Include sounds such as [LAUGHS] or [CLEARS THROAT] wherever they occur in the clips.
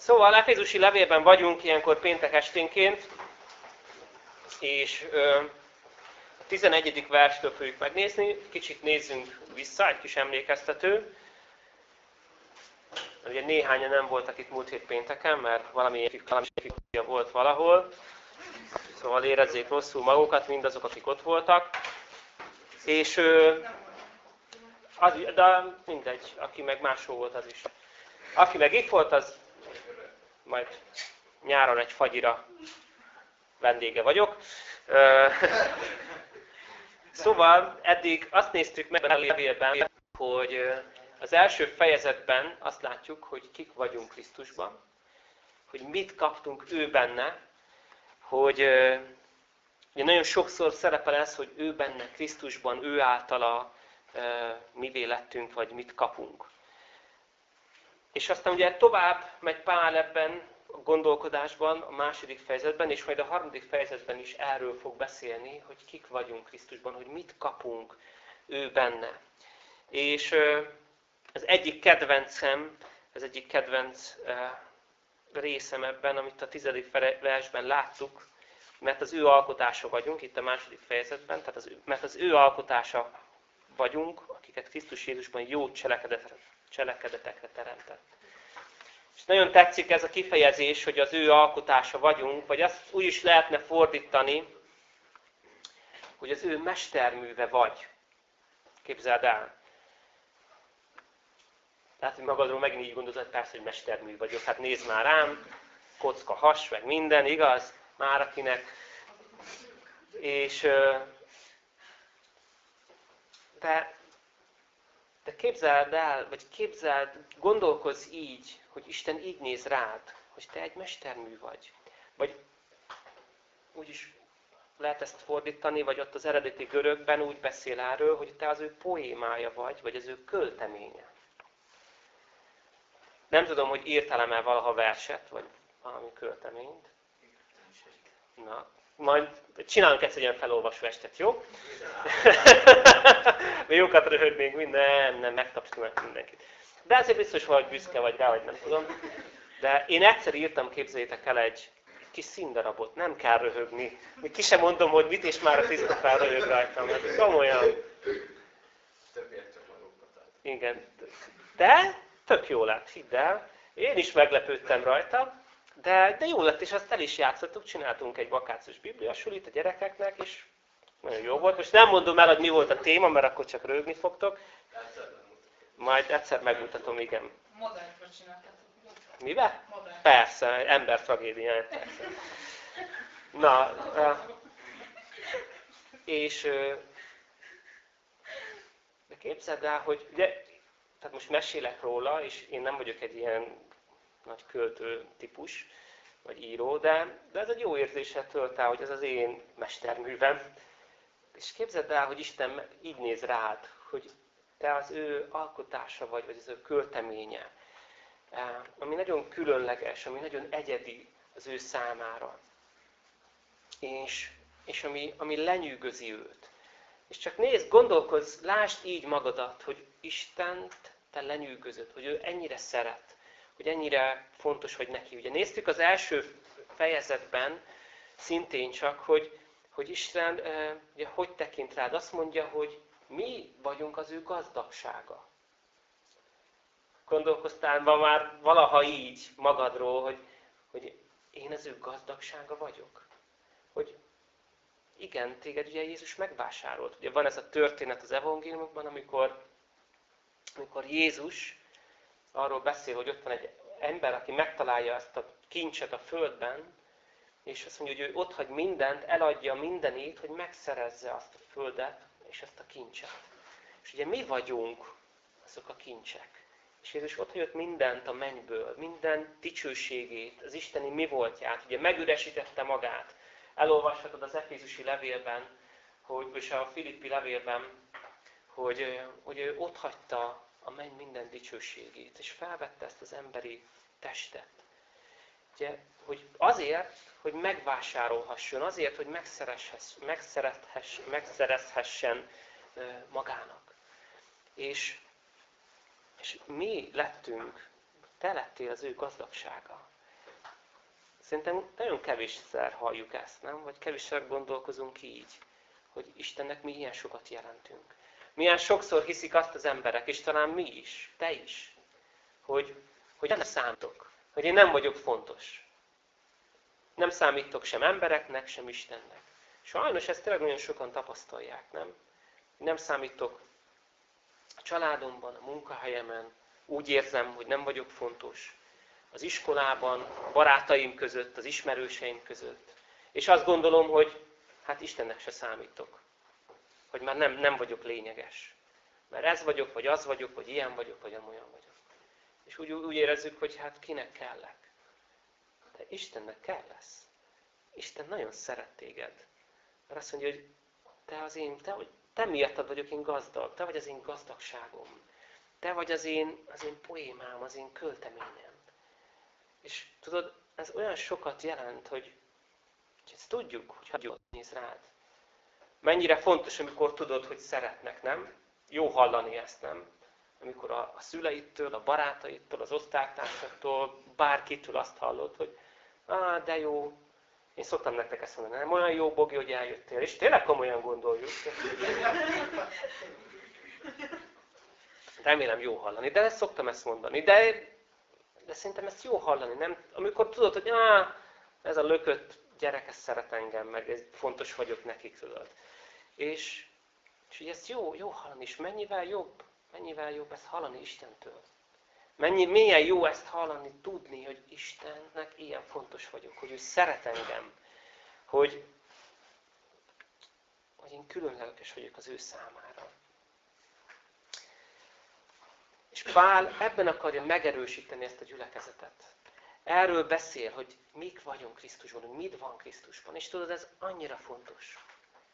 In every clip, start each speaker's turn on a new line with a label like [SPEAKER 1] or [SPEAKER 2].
[SPEAKER 1] Szóval Efézusi levélben vagyunk ilyenkor péntek esténként, és a 11. verstől fogjuk megnézni, kicsit nézzünk vissza, egy kis emlékeztető. Ugye néhányan nem voltak itt múlt hét pénteken, mert valami valamilyen volt valahol. Szóval érezzék rosszul magukat mindazok, akik ott voltak. És az, de mindegy, aki meg máshol volt, az is. Aki meg itt volt, az majd nyáron egy fagyira vendége vagyok. [LAUGHS] Szóval eddig azt néztük meg a levélben, hogy az első fejezetben azt látjuk, hogy kik vagyunk Krisztusban, hogy mit kaptunk ő benne, hogy ugye nagyon sokszor szerepel ez, hogy ő benne, Krisztusban, ő általa mivé lettünk, vagy mit kapunk. És aztán ugye tovább megy Pál ebben a gondolkodásban, a második fejezetben, és majd a harmadik fejezetben is erről fog beszélni, hogy kik vagyunk Krisztusban, hogy mit kapunk ő benne. És az egyik kedvencem, az egyik kedvenc részem ebben, amit a tizedik versben láttuk, mert az ő alkotása vagyunk, itt a második fejezetben, tehát az, mert az ő alkotása vagyunk, akiket Krisztus Jézusban jó cselekedetre, cselekedetekre teremtett. És nagyon tetszik ez a kifejezés, hogy az ő alkotása vagyunk, vagy azt úgy is lehetne fordítani, hogy az ő mesterműve vagy. Képzeld el. Tehát, hogy magadról megint így gondolod, hogy persze, hogy mestermű vagyok. Hát nézd már rám, kocka has, meg minden, igaz? Már akinek. És de, képzeld el, vagy képzeld, gondolkozz így, hogy Isten így néz rád, hogy te egy mestermű vagy. Vagy úgyis lehet ezt fordítani, vagy ott az eredeti görögben úgy beszél erről, hogy te az ő poémája vagy, vagy az ő költeménye. Nem tudom, hogy írtál-e valaha verset, vagy valami költeményt. Na, majd csinálunk egy ilyen felolvasó estet, jó? [LAUGHS] Mi jókat röhögnénk minden, nem, megtapsolnak mindenkit. De azért biztos vagy büszke vagy rá, vagy nem tudom. De én egyszer írtam, képzeljétek el, egy kis színdarabot, nem kell röhögni. Még ki sem mondom, hogy mit, és már a Krisztofán röhög rajtam. Hát komolyan. Igen. De tök jó lett, hidd el. Én is meglepődtem rajta. De, de jó lett, és azt el is játszottuk, csináltunk egy vakációs bibliasulit a gyerekeknek, és nagyon jó volt. Most nem mondom el, hogy mi volt a téma, mert akkor csak rögni fogtok. Majd egyszer megmutatom, igen.
[SPEAKER 2] Modernről csináltatok.
[SPEAKER 1] Mivel? Modern. Persze, ember tragédiája, persze. Na, és de képzeld el, hogy ugye, tehát most mesélek róla, és én nem vagyok egy ilyen nagy költő típus, vagy író, de, de ez egy jó érzéssel tölt el, hogy ez az én mesterművem. És képzeld el, hogy Isten így néz rád, hogy te az ő alkotása vagy, vagy az ő költeménye, e, ami nagyon különleges, ami nagyon egyedi az ő számára. És, és ami, ami lenyűgözi őt. És csak nézd, gondolkozz, lásd így magadat, hogy Istent te lenyűgözöd, hogy ő ennyire szeret hogy ennyire fontos vagy neki. Ugye néztük az első fejezetben szintén csak, hogy, hogy Isten ugye, hogy tekint rád. Azt mondja, hogy mi vagyunk az ő gazdagsága. Gondolkoztál ma már valaha így magadról, hogy, hogy én az ő gazdagsága vagyok? Hogy igen, téged ugye Jézus megvásárolt. Ugye van ez a történet az evangéliumokban, amikor, amikor Jézus arról beszél, hogy ott van egy ember, aki megtalálja ezt a kincset a földben, és azt mondja, hogy ő otthagy mindent, eladja mindenét, hogy megszerezze azt a földet és ezt a kincset. És ugye mi vagyunk azok a kincsek. És Jézus ott hagyott mindent a mennyből, minden dicsőségét, az isteni mi voltját, ugye megüresítette magát. Elolvashatod az Efézusi levélben, hogy, és a Filippi levélben, hogy, hogy ő ott hagyta a menny minden dicsőségét, és felvette ezt az emberi testet. Ugye, hogy azért, hogy megvásárolhasson, azért, hogy megszerezhessen magának. És, és mi lettünk te lettél az ő gazdagsága. Szerintem nagyon kevésszer halljuk ezt, nem? Vagy kevésszer gondolkozunk így, hogy Istennek mi ilyen sokat jelentünk. Milyen sokszor hiszik azt az emberek, és talán mi is, te is, hogy, hogy nem számítok, hogy én nem vagyok fontos. Nem számítok sem embereknek, sem Istennek. Sajnos ezt tényleg nagyon sokan tapasztalják, nem? Nem számítok a családomban, a munkahelyemen, úgy érzem, hogy nem vagyok fontos. Az iskolában, a barátaim között, az ismerőseim között. És azt gondolom, hogy hát Istennek se számítok. Hogy már nem, nem vagyok lényeges. Mert ez vagyok, vagy az vagyok, vagy ilyen vagyok, vagy amolyan vagyok. És úgy, úgy érezzük, hogy hát kinek kellek. De Istennek kell lesz. Isten nagyon szeret téged. Mert azt mondja, hogy te az én, te, te miattad vagyok én gazdag, te vagy az én gazdagságom. Te vagy az én, az én poémám, az én költeményem. És tudod, ez olyan sokat jelent, hogy ezt tudjuk, hogy hagyjuk néz rád. Mennyire fontos, amikor tudod, hogy szeretnek, nem? Jó hallani ezt, nem? Amikor a, a szüleittől, a barátaitól, az osztálytársaktól, bárkitől azt hallod, hogy á, de jó, én szoktam nektek ezt mondani, nem olyan jó bogi, hogy eljöttél. És tényleg komolyan gondoljuk. Remélem jó hallani, de ezt szoktam ezt mondani. De, de szerintem ezt jó hallani, nem? Amikor tudod, hogy á, ez a lökött gyerek, ez szeret engem, meg ez fontos vagyok nekik, tudod. És, és hogy ezt jó, jó hallani, és mennyivel jobb, mennyivel jobb ezt hallani Istentől. Mennyi, milyen jó ezt hallani, tudni, hogy Istennek ilyen fontos vagyok, hogy ő szeret engem, hogy, hogy én különleges vagyok az ő számára. És Pál ebben akarja megerősíteni ezt a gyülekezetet. Erről beszél, hogy mik vagyunk Krisztusban, hogy mit van Krisztusban. És tudod, ez annyira fontos.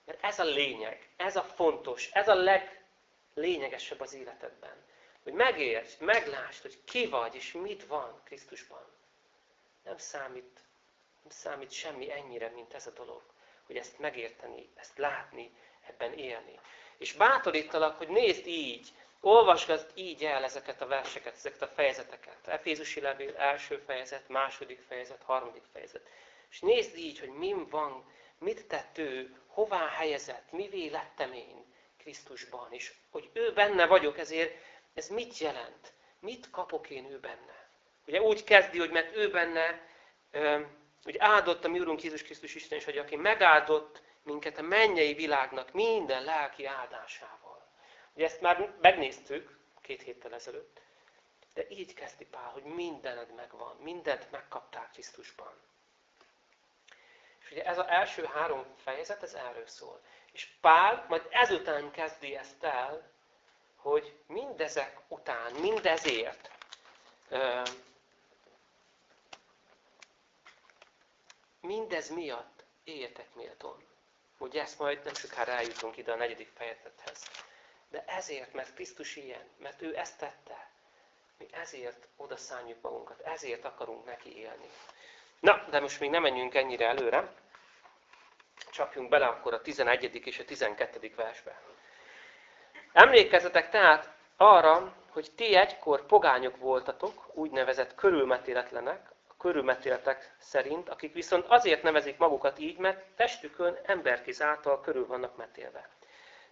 [SPEAKER 1] Mert ez a lényeg, ez a fontos, ez a leglényegesebb az életedben. Hogy megértsd, meglásd, hogy ki vagy, és mit van Krisztusban. Nem számít, nem számít semmi ennyire, mint ez a dolog. Hogy ezt megérteni, ezt látni, ebben élni. És bátorítalak, hogy nézd így, olvasd így el ezeket a verseket, ezeket a fejezeteket. Efézusi levél, első fejezet, második fejezet, harmadik fejezet. És nézd így, hogy mi van, mit tett ő, hová helyezett, mivé lettem én Krisztusban, és hogy ő benne vagyok, ezért ez mit jelent? Mit kapok én ő benne? Ugye úgy kezdi, hogy mert ő benne, hogy áldott a mi Úrunk Jézus Krisztus Isten is, hogy aki megáldott minket a mennyei világnak minden lelki áldásával. Ugye ezt már megnéztük két héttel ezelőtt, de így kezdi Pál, hogy mindened megvan, mindent megkaptál Krisztusban. És ugye ez az első három fejezet, ez erről szól. És Pál majd ezután kezdi ezt el, hogy mindezek után, mindezért mindez miatt éljetek méltón. Ugye ezt majd nem sokára eljutunk ide a negyedik fejezethez. De ezért, mert Krisztus ilyen, mert ő ezt tette, mi ezért odaszálljuk magunkat, ezért akarunk neki élni. Na, de most még nem menjünk ennyire előre. Csapjunk bele akkor a 11. és a 12. versbe. Emlékezzetek tehát arra, hogy ti egykor pogányok voltatok, úgynevezett körülmetéletlenek, a körülmetéletek szerint, akik viszont azért nevezik magukat így, mert testükön emberkéz által körül vannak metélve.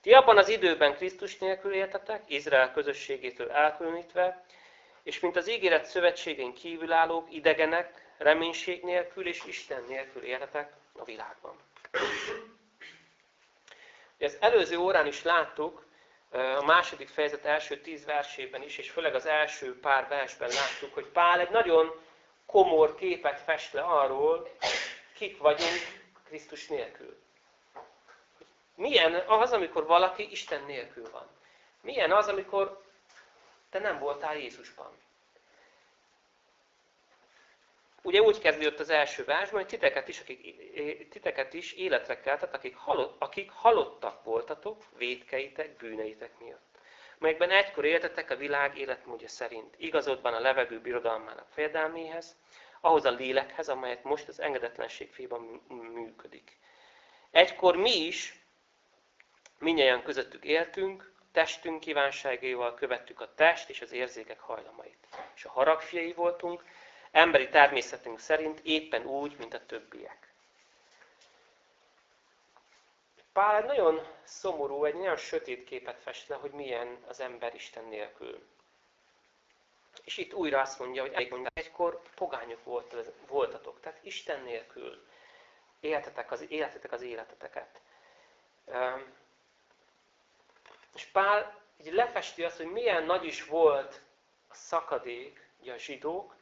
[SPEAKER 1] Ti abban az időben Krisztus nélkül éltetek, Izrael közösségétől elkülönítve, és mint az ígéret szövetségén kívülállók, idegenek, reménység nélkül és Isten nélkül éltetek a világban. Az előző órán is láttuk, a második fejezet első tíz versében is, és főleg az első pár versben láttuk, hogy Pál egy nagyon komor képet fest le arról, kik vagyunk Krisztus nélkül. Milyen az, amikor valaki Isten nélkül van? Milyen az, amikor te nem voltál Jézusban? Ugye úgy kezdődött az első versben, hogy titeket is, akik, titeket is életre keltett, akik, halott, akik halottak voltatok védkeitek, bűneitek miatt. Melyekben egykor éltetek a világ életmódja szerint, igazodban a levegő birodalmának fejedelméhez, ahhoz a lélekhez, amelyet most az engedetlenség fében működik. Egykor mi is, minnyáján közöttük éltünk, testünk kívánságaival követtük a test és az érzékek hajlamait. És a haragfiai voltunk, emberi természetünk szerint éppen úgy, mint a többiek. Pál egy nagyon szomorú, egy nagyon sötét képet fest le, hogy milyen az ember Isten nélkül. És itt újra azt mondja, hogy mondja, egykor pogányok voltatok, tehát Isten nélkül éltetek az, éltetek az életeteket. És Pál így lefesti azt, hogy milyen nagy is volt a szakadék ugye a zsidók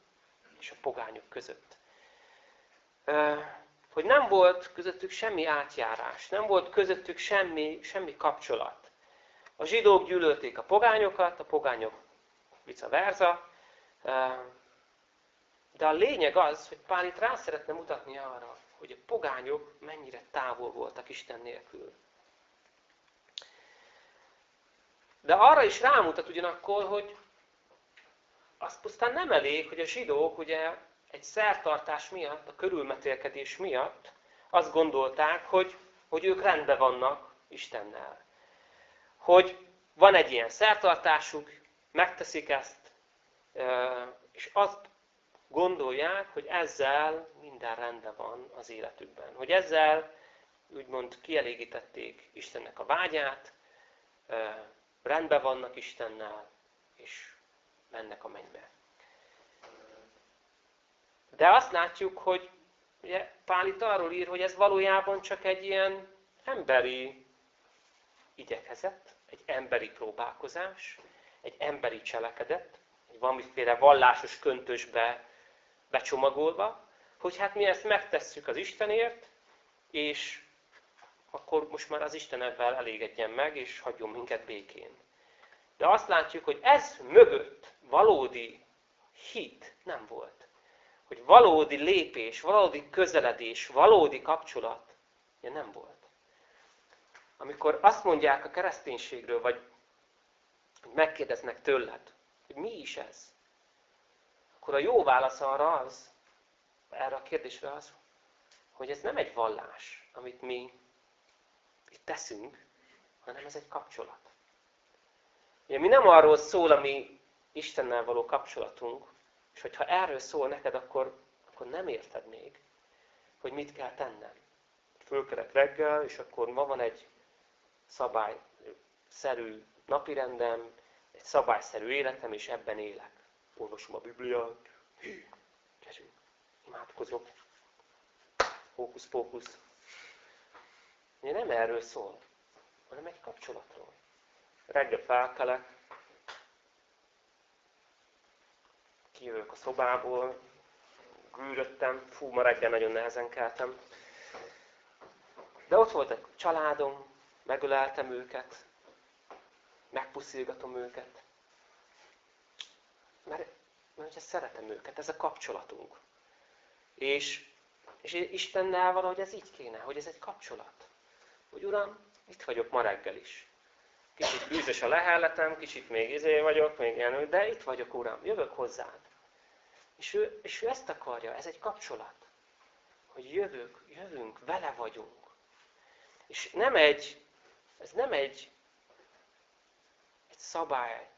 [SPEAKER 1] és a pogányok között. Hogy nem volt közöttük semmi átjárás, nem volt közöttük semmi, semmi kapcsolat. A zsidók gyűlölték a pogányokat, a pogányok vice versa, de a lényeg az, hogy Pál itt rá szeretne mutatni arra, hogy a pogányok mennyire távol voltak Isten nélkül. De arra is rámutat ugyanakkor, hogy az pusztán nem elég, hogy a zsidók ugye egy szertartás miatt, a körülmetélkedés miatt azt gondolták, hogy, hogy ők rendben vannak Istennel. Hogy van egy ilyen szertartásuk, megteszik ezt, és azt gondolják, hogy ezzel minden rendben van az életükben. Hogy ezzel úgymond kielégítették Istennek a vágyát, rendben vannak Istennel, és mennek a mennybe. De azt látjuk, hogy ugye Pál itt arról ír, hogy ez valójában csak egy ilyen emberi igyekezet, egy emberi próbálkozás, egy emberi cselekedet, egy valamiféle vallásos köntösbe becsomagolva, hogy hát mi ezt megtesszük az Istenért, és akkor most már az Isten ebben elégedjen meg, és hagyjon minket békén. De azt látjuk, hogy ez mögött valódi hit nem volt. Hogy valódi lépés, valódi közeledés, valódi kapcsolat ja, nem volt. Amikor azt mondják a kereszténységről, vagy megkérdeznek tőled, hogy mi is ez, akkor a jó válasz arra az, erre a kérdésre az, hogy ez nem egy vallás, amit mi itt teszünk, hanem ez egy kapcsolat. Ugye mi nem arról szól a mi Istennel való kapcsolatunk, és hogyha erről szól neked, akkor, akkor nem érted még, hogy mit kell tennem. Fölkelek reggel, és akkor ma van egy szabályszerű napirendem, egy szabályszerű életem, és ebben élek. Olvasom a Bibliát, gyerünk, imádkozok, hókusz-pókusz. Ugye nem erről szól, hanem egy kapcsolatról. Reggel felkelek, kijövök a szobából, gűröttem, fú, ma reggel nagyon nehezen keltem. De ott volt egy családom, megöleltem őket, megpuszilgatom őket. Mert, mert szeretem őket, ez a kapcsolatunk. És, és Istennel valahogy ez így kéne, hogy ez egy kapcsolat. Hogy Uram, itt vagyok ma reggel is. Kicsit bűzös a lehelletem, kicsit még izé vagyok, még ilyen, de itt vagyok, Uram, jövök hozzád. És ő, és ő ezt akarja, ez egy kapcsolat. Hogy jövök, jövünk, vele vagyunk. És nem egy, ez nem egy, egy szabály,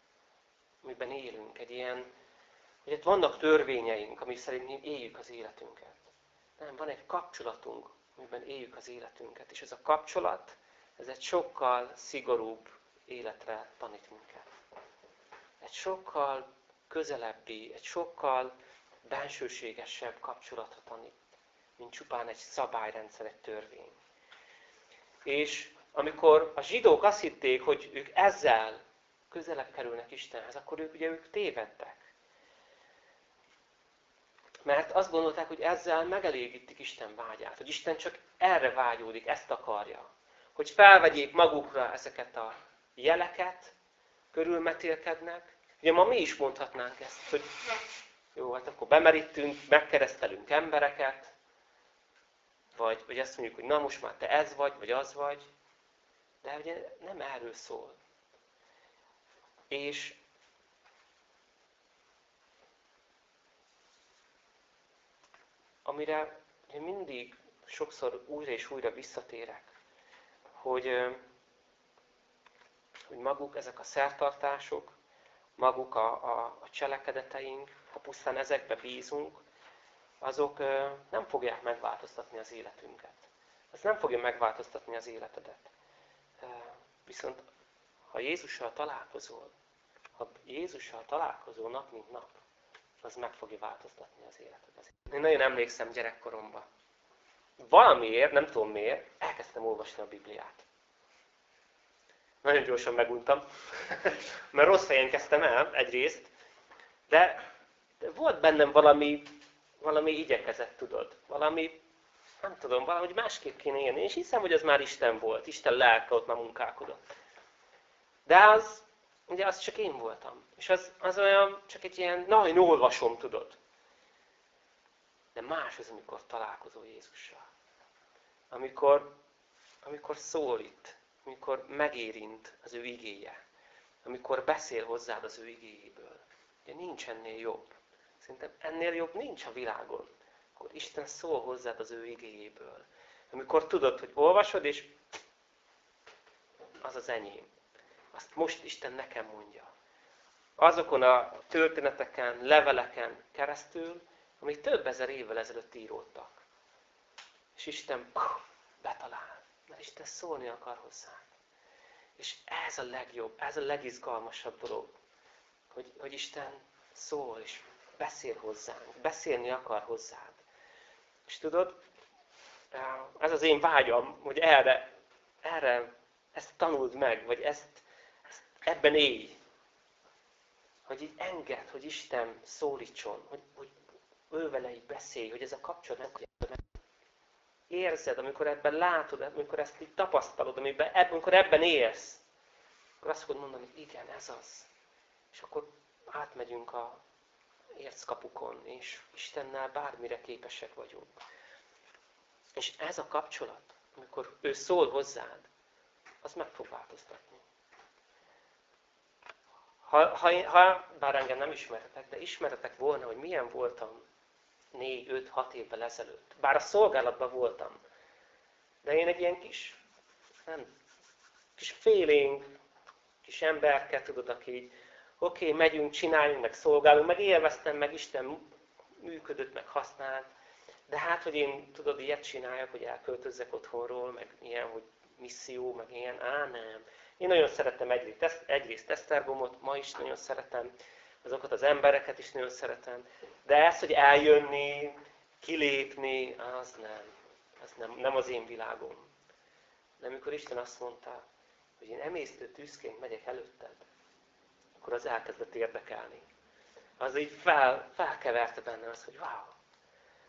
[SPEAKER 1] amiben élünk, egy ilyen, hogy itt vannak törvényeink, ami szerint éljük az életünket. Nem, van egy kapcsolatunk, amiben éljük az életünket. És ez a kapcsolat, ez egy sokkal szigorúbb életre tanít minket. Egy sokkal közelebbi, egy sokkal bensőségesebb kapcsolatra tanít, mint csupán egy szabályrendszer, egy törvény. És amikor a zsidók azt hitték, hogy ők ezzel közelebb kerülnek Istenhez, akkor ők ugye ők tévedtek. Mert azt gondolták, hogy ezzel megelégítik Isten vágyát, hogy Isten csak erre vágyódik, ezt akarja. Hogy felvegyék magukra ezeket a jeleket, körülmetélkednek. Ugye ma mi is mondhatnánk ezt, hogy jó, hát akkor bemerítünk, megkeresztelünk embereket, vagy, vagy azt mondjuk, hogy na most már te ez vagy, vagy az vagy. De ugye nem erről szól. És amire mindig sokszor újra és újra visszatérek, hogy hogy maguk ezek a szertartások, maguk a, a, a cselekedeteink, ha pusztán ezekbe bízunk, azok nem fogják megváltoztatni az életünket. Ez nem fogja megváltoztatni az életedet. Viszont ha Jézussal találkozol, ha Jézussal találkozol nap mint nap, az meg fogja változtatni az életedet. Én nagyon emlékszem gyerekkoromban. Valamiért, nem tudom miért, elkezdtem olvasni a Bibliát. Nagyon gyorsan meguntam, [LAUGHS] mert rossz helyen kezdtem el egyrészt, de, volt bennem valami, valami igyekezet, tudod. Valami, nem tudom, valahogy másképp kéne élni. És hiszem, hogy az már Isten volt. Isten lelke ott már munkálkodott. De az, ugye az csak én voltam. És az, az olyan, csak egy ilyen, na, én olvasom, tudod. De más az, amikor találkozol Jézussal. Amikor, amikor szólít, amikor megérint az ő igéje. Amikor beszél hozzád az ő igéjéből. Ugye nincs ennél jobb. Szerintem ennél jobb nincs a világon. Akkor Isten szól hozzád az ő igéjéből. Amikor tudod, hogy olvasod, és az az enyém. Azt most Isten nekem mondja. Azokon a történeteken, leveleken keresztül, amik több ezer évvel ezelőtt íródtak. És Isten puh, betalál. Mert Isten szólni akar hozzá. És ez a legjobb, ez a legizgalmasabb dolog, hogy, hogy Isten szól és beszél hozzánk, beszélni akar hozzád. És tudod, ez az én vágyam, hogy erre, erre ezt tanuld meg, vagy ezt, ezt ebben élj. Hogy így enged, hogy Isten szólítson, hogy, hogy ő vele így beszélj, hogy ez a kapcsolat érzed, amikor ebben látod, amikor ezt így tapasztalod, amikor amikor ebben élsz, akkor azt fogod mondani, hogy igen, ez az. És akkor átmegyünk a érckapukon, és Istennel bármire képesek vagyunk. És ez a kapcsolat, amikor ő szól hozzád, az meg fog változtatni. Ha, ha, ha bár engem nem ismertek, de ismeretek volna, hogy milyen voltam négy, öt, hat évvel ezelőtt. Bár a szolgálatban voltam. De én egy ilyen kis, nem, kis félénk, kis emberke, tudod, aki így, oké, okay, megyünk, csináljunk, meg szolgálunk, meg élveztem, meg Isten működött, meg használt. De hát, hogy én, tudod, ilyet csináljak, hogy elköltözzek otthonról, meg ilyen, hogy misszió, meg ilyen, á, nem. Én nagyon szeretem egyrészt, egyrészt Esztergomot, ma is nagyon szeretem, azokat az embereket is nagyon szeretem. De ez, hogy eljönni, kilépni, az nem. Az nem, nem az én világom. De amikor Isten azt mondta, hogy én emésztő tűzként megyek előtted, akkor az elkezdett érdekelni. Az így fel, felkeverte benne az, hogy wow,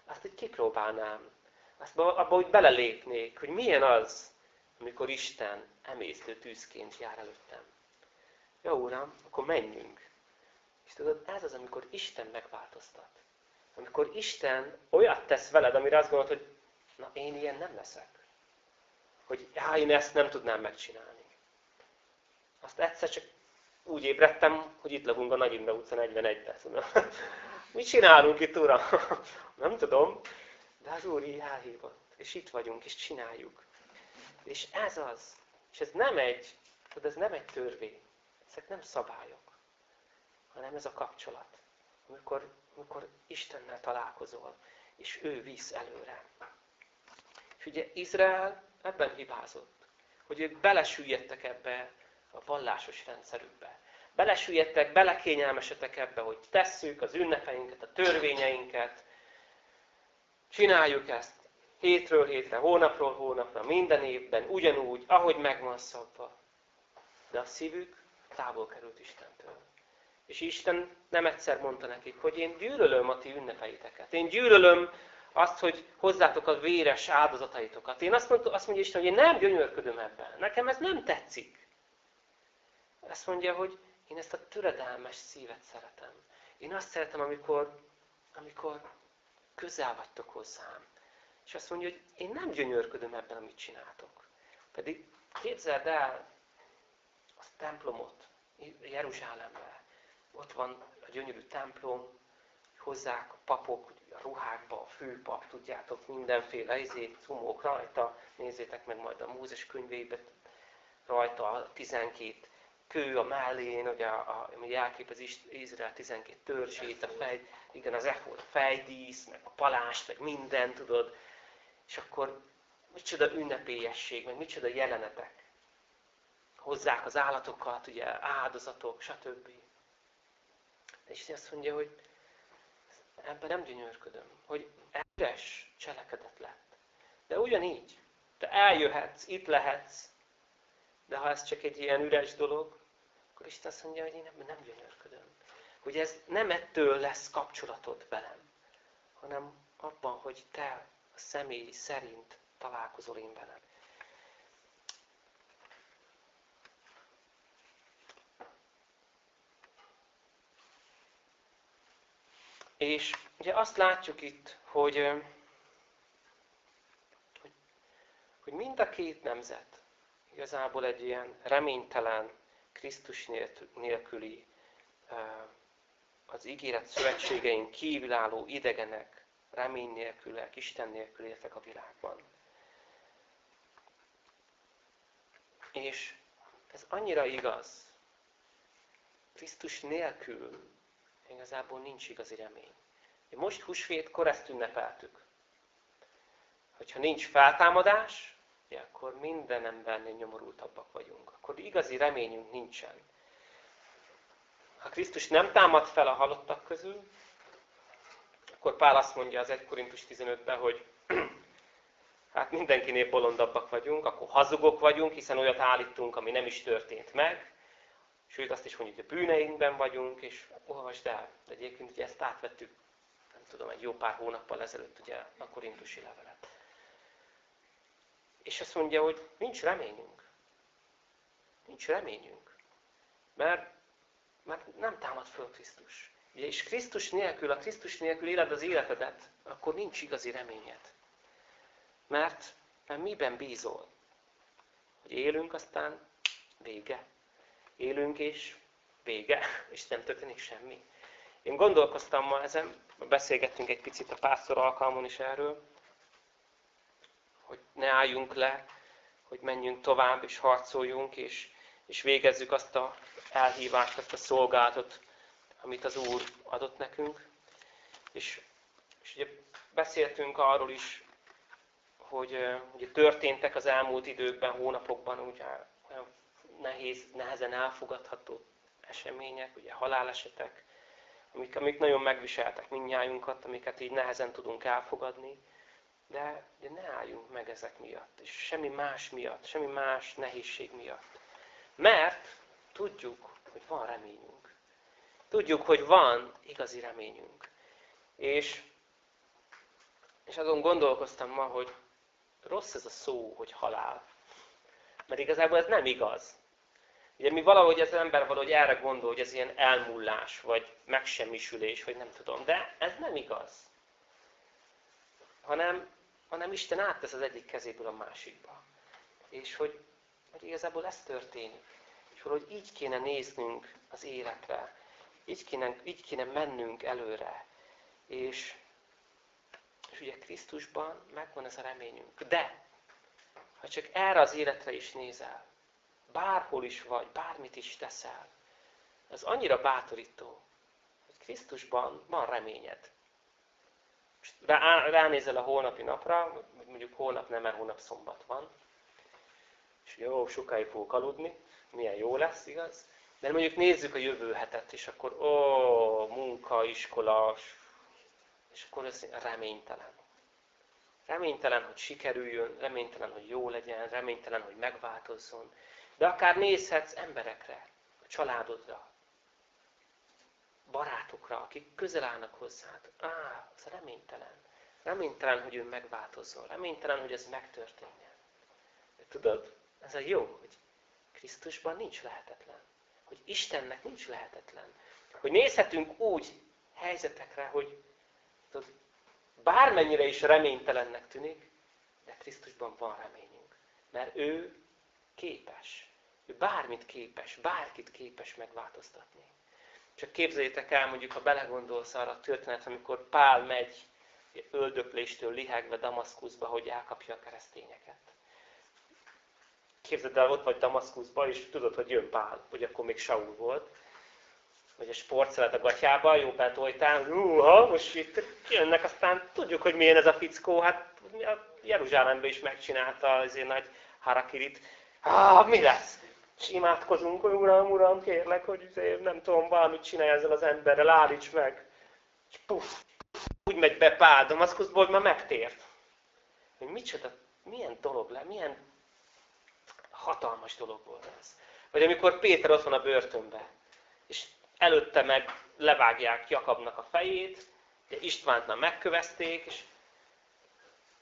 [SPEAKER 1] azt így kipróbálnám. Azt abba úgy belelépnék, hogy milyen az, amikor Isten emésztő tűzként jár előttem. Jó, Uram, akkor menjünk. És tudod, ez az, amikor Isten megváltoztat. Amikor Isten olyat tesz veled, amire azt gondolod, hogy na, én ilyen nem leszek. Hogy já, én ezt nem tudnám megcsinálni. Azt egyszer csak úgy ébredtem, hogy itt lakunk a Nagyimbe utca 41-ben. Szóval, [LAUGHS] mit csinálunk itt, Uram? [LAUGHS] nem tudom, de az Úr így elhívott. És itt vagyunk, és csináljuk. És ez az. És ez nem egy, tudod, ez nem egy törvény. Ezek nem szabályok hanem ez a kapcsolat. Amikor, amikor Istennel találkozol, és ő visz előre. És ugye Izrael ebben hibázott, hogy ők belesüllyedtek ebbe a vallásos rendszerükbe. Belesüllyedtek, belekényelmesedtek ebbe, hogy tesszük az ünnepeinket, a törvényeinket, csináljuk ezt hétről hétre, hónapról hónapra, minden évben, ugyanúgy, ahogy megvan szabva. De a szívük távol került Istentől. És Isten nem egyszer mondta nekik, hogy én gyűlölöm a ti ünnepeiteket. Én gyűlölöm azt, hogy hozzátok a véres áldozataitokat. Én azt, mondta, azt mondja Isten, hogy én nem gyönyörködöm ebben. Nekem ez nem tetszik. Azt mondja, hogy én ezt a töredelmes szívet szeretem. Én azt szeretem, amikor, amikor közel vagytok hozzám. És azt mondja, hogy én nem gyönyörködöm ebben, amit csináltok. Pedig képzeld el a templomot Jeruzsálemben ott van a gyönyörű templom, hozzák a papok a ruhákba, a főpap, tudjátok, mindenféle izét, cumók rajta, nézzétek meg majd a Mózes könyvébe, rajta a 12 kő a mellén, ugye, a, ami jelképez Izrael 12 törzsét, a fej, igen, az efod, a fejdísz, meg a palást, meg minden, tudod. És akkor micsoda ünnepélyesség, meg micsoda jelenetek. Hozzák az állatokat, ugye, áldozatok, stb. Isten azt mondja, hogy ebben nem gyönyörködöm, hogy üres cselekedet lett. De ugyanígy, te eljöhetsz, itt lehetsz, de ha ez csak egy ilyen üres dolog, akkor Isten azt mondja, hogy én ebben nem gyönyörködöm. Hogy ez nem ettől lesz kapcsolatod velem, hanem abban, hogy te a személy szerint találkozol én velem. És ugye azt látjuk itt, hogy, hogy, mind a két nemzet igazából egy ilyen reménytelen, Krisztus nélküli, az ígéret szövetségein kívülálló idegenek, remény nélkülek, Isten nélkül éltek a világban. És ez annyira igaz. Krisztus nélkül igazából nincs igazi remény. Most húsvétkor ezt ünnepeltük. Hogyha nincs feltámadás, akkor minden embernél nyomorultabbak vagyunk. Akkor igazi reményünk nincsen. Ha Krisztus nem támad fel a halottak közül, akkor Pál azt mondja az 1 Korintus 15-ben, hogy [CLEARS THROAT] hát mindenkinél bolondabbak vagyunk, akkor hazugok vagyunk, hiszen olyat állítunk, ami nem is történt meg, Sőt, azt is mondjuk, hogy a bűneinkben vagyunk, és olvasd el. De egyébként ugye ezt átvettük, nem tudom, egy jó pár hónappal ezelőtt ugye a korintusi levelet. És azt mondja, hogy nincs reményünk. Nincs reményünk. Mert, mert nem támad föl Krisztus. Ugye, és Krisztus nélkül, a Krisztus nélkül éled az életedet, akkor nincs igazi reményed. Mert, mert miben bízol? Hogy élünk, aztán vége élünk és vége, [LAUGHS] és nem történik semmi. Én gondolkoztam ma ezen, beszélgettünk egy picit a pásztor alkalmon is erről, hogy ne álljunk le, hogy menjünk tovább, és harcoljunk, és, és végezzük azt a elhívást, azt a szolgálatot, amit az Úr adott nekünk. És, és ugye beszéltünk arról is, hogy ugye történtek az elmúlt időkben, hónapokban ugye nehéz, nehezen elfogadható események, ugye halálesetek, amik, amik nagyon megviseltek mindnyájunkat, amiket így nehezen tudunk elfogadni, de, de ne álljunk meg ezek miatt, és semmi más miatt, semmi más nehézség miatt. Mert tudjuk, hogy van reményünk. Tudjuk, hogy van igazi reményünk. És, és azon gondolkoztam ma, hogy rossz ez a szó, hogy halál. Mert igazából ez nem igaz. Ugye mi valahogy az ember valahogy erre gondol, hogy ez ilyen elmullás, vagy megsemmisülés, vagy nem tudom. De ez nem igaz. Hanem, hanem Isten áttesz az egyik kezéből a másikba. És hogy, hogy igazából ez történik. És valahogy így kéne néznünk az életre. Így kéne, így kéne mennünk előre. És, és ugye Krisztusban megvan ez a reményünk. De, ha csak erre az életre is nézel, bárhol is vagy, bármit is teszel, ez annyira bátorító, hogy Krisztusban van reményed. Rá, ránézel a holnapi napra, mondjuk holnap nem, mert holnap szombat van, és jó, sokáig fogok aludni, milyen jó lesz, igaz? De mondjuk nézzük a jövő hetet, és akkor ó, munka, iskola, és akkor ez reménytelen. Reménytelen, hogy sikerüljön, reménytelen, hogy jó legyen, reménytelen, hogy megváltozzon, de akár nézhetsz emberekre, a családodra, barátokra, akik közel állnak hozzád. Á, az reménytelen. Reménytelen, hogy ő megváltozzon. Reménytelen, hogy ez megtörténjen. De tudod, ez a jó, hogy Krisztusban nincs lehetetlen. Hogy Istennek nincs lehetetlen. Hogy nézhetünk úgy helyzetekre, hogy tudod, bármennyire is reménytelennek tűnik, de Krisztusban van reményünk. Mert ő képes. Ő bármit képes, bárkit képes megváltoztatni. Csak képzeljétek el, mondjuk, ha belegondolsz arra a történet, amikor Pál megy öldökléstől lihegve Damaszkuszba, hogy elkapja a keresztényeket. képzeld el, ott vagy Damaszkuszban, és tudod, hogy jön Pál, hogy akkor még Saul volt, vagy a sportszelet a gatyába, jó betoltál, húha, most itt jönnek, aztán tudjuk, hogy milyen ez a fickó, hát Jeruzsálemben is megcsinálta azért nagy harakirit. Ah, mi lesz? És imádkozunk, hogy uram, uram, kérlek, hogy azért, nem tudom, valamit csinálj ezzel az emberrel, állíts meg. És puff, úgy megy be Pál Damaszkuszból, hogy már megtért. Hogy micsoda, milyen dolog le, milyen hatalmas dolog volt ez. Vagy amikor Péter ott van a börtönbe, és előtte meg levágják Jakabnak a fejét, de Istvánt már megkövezték, és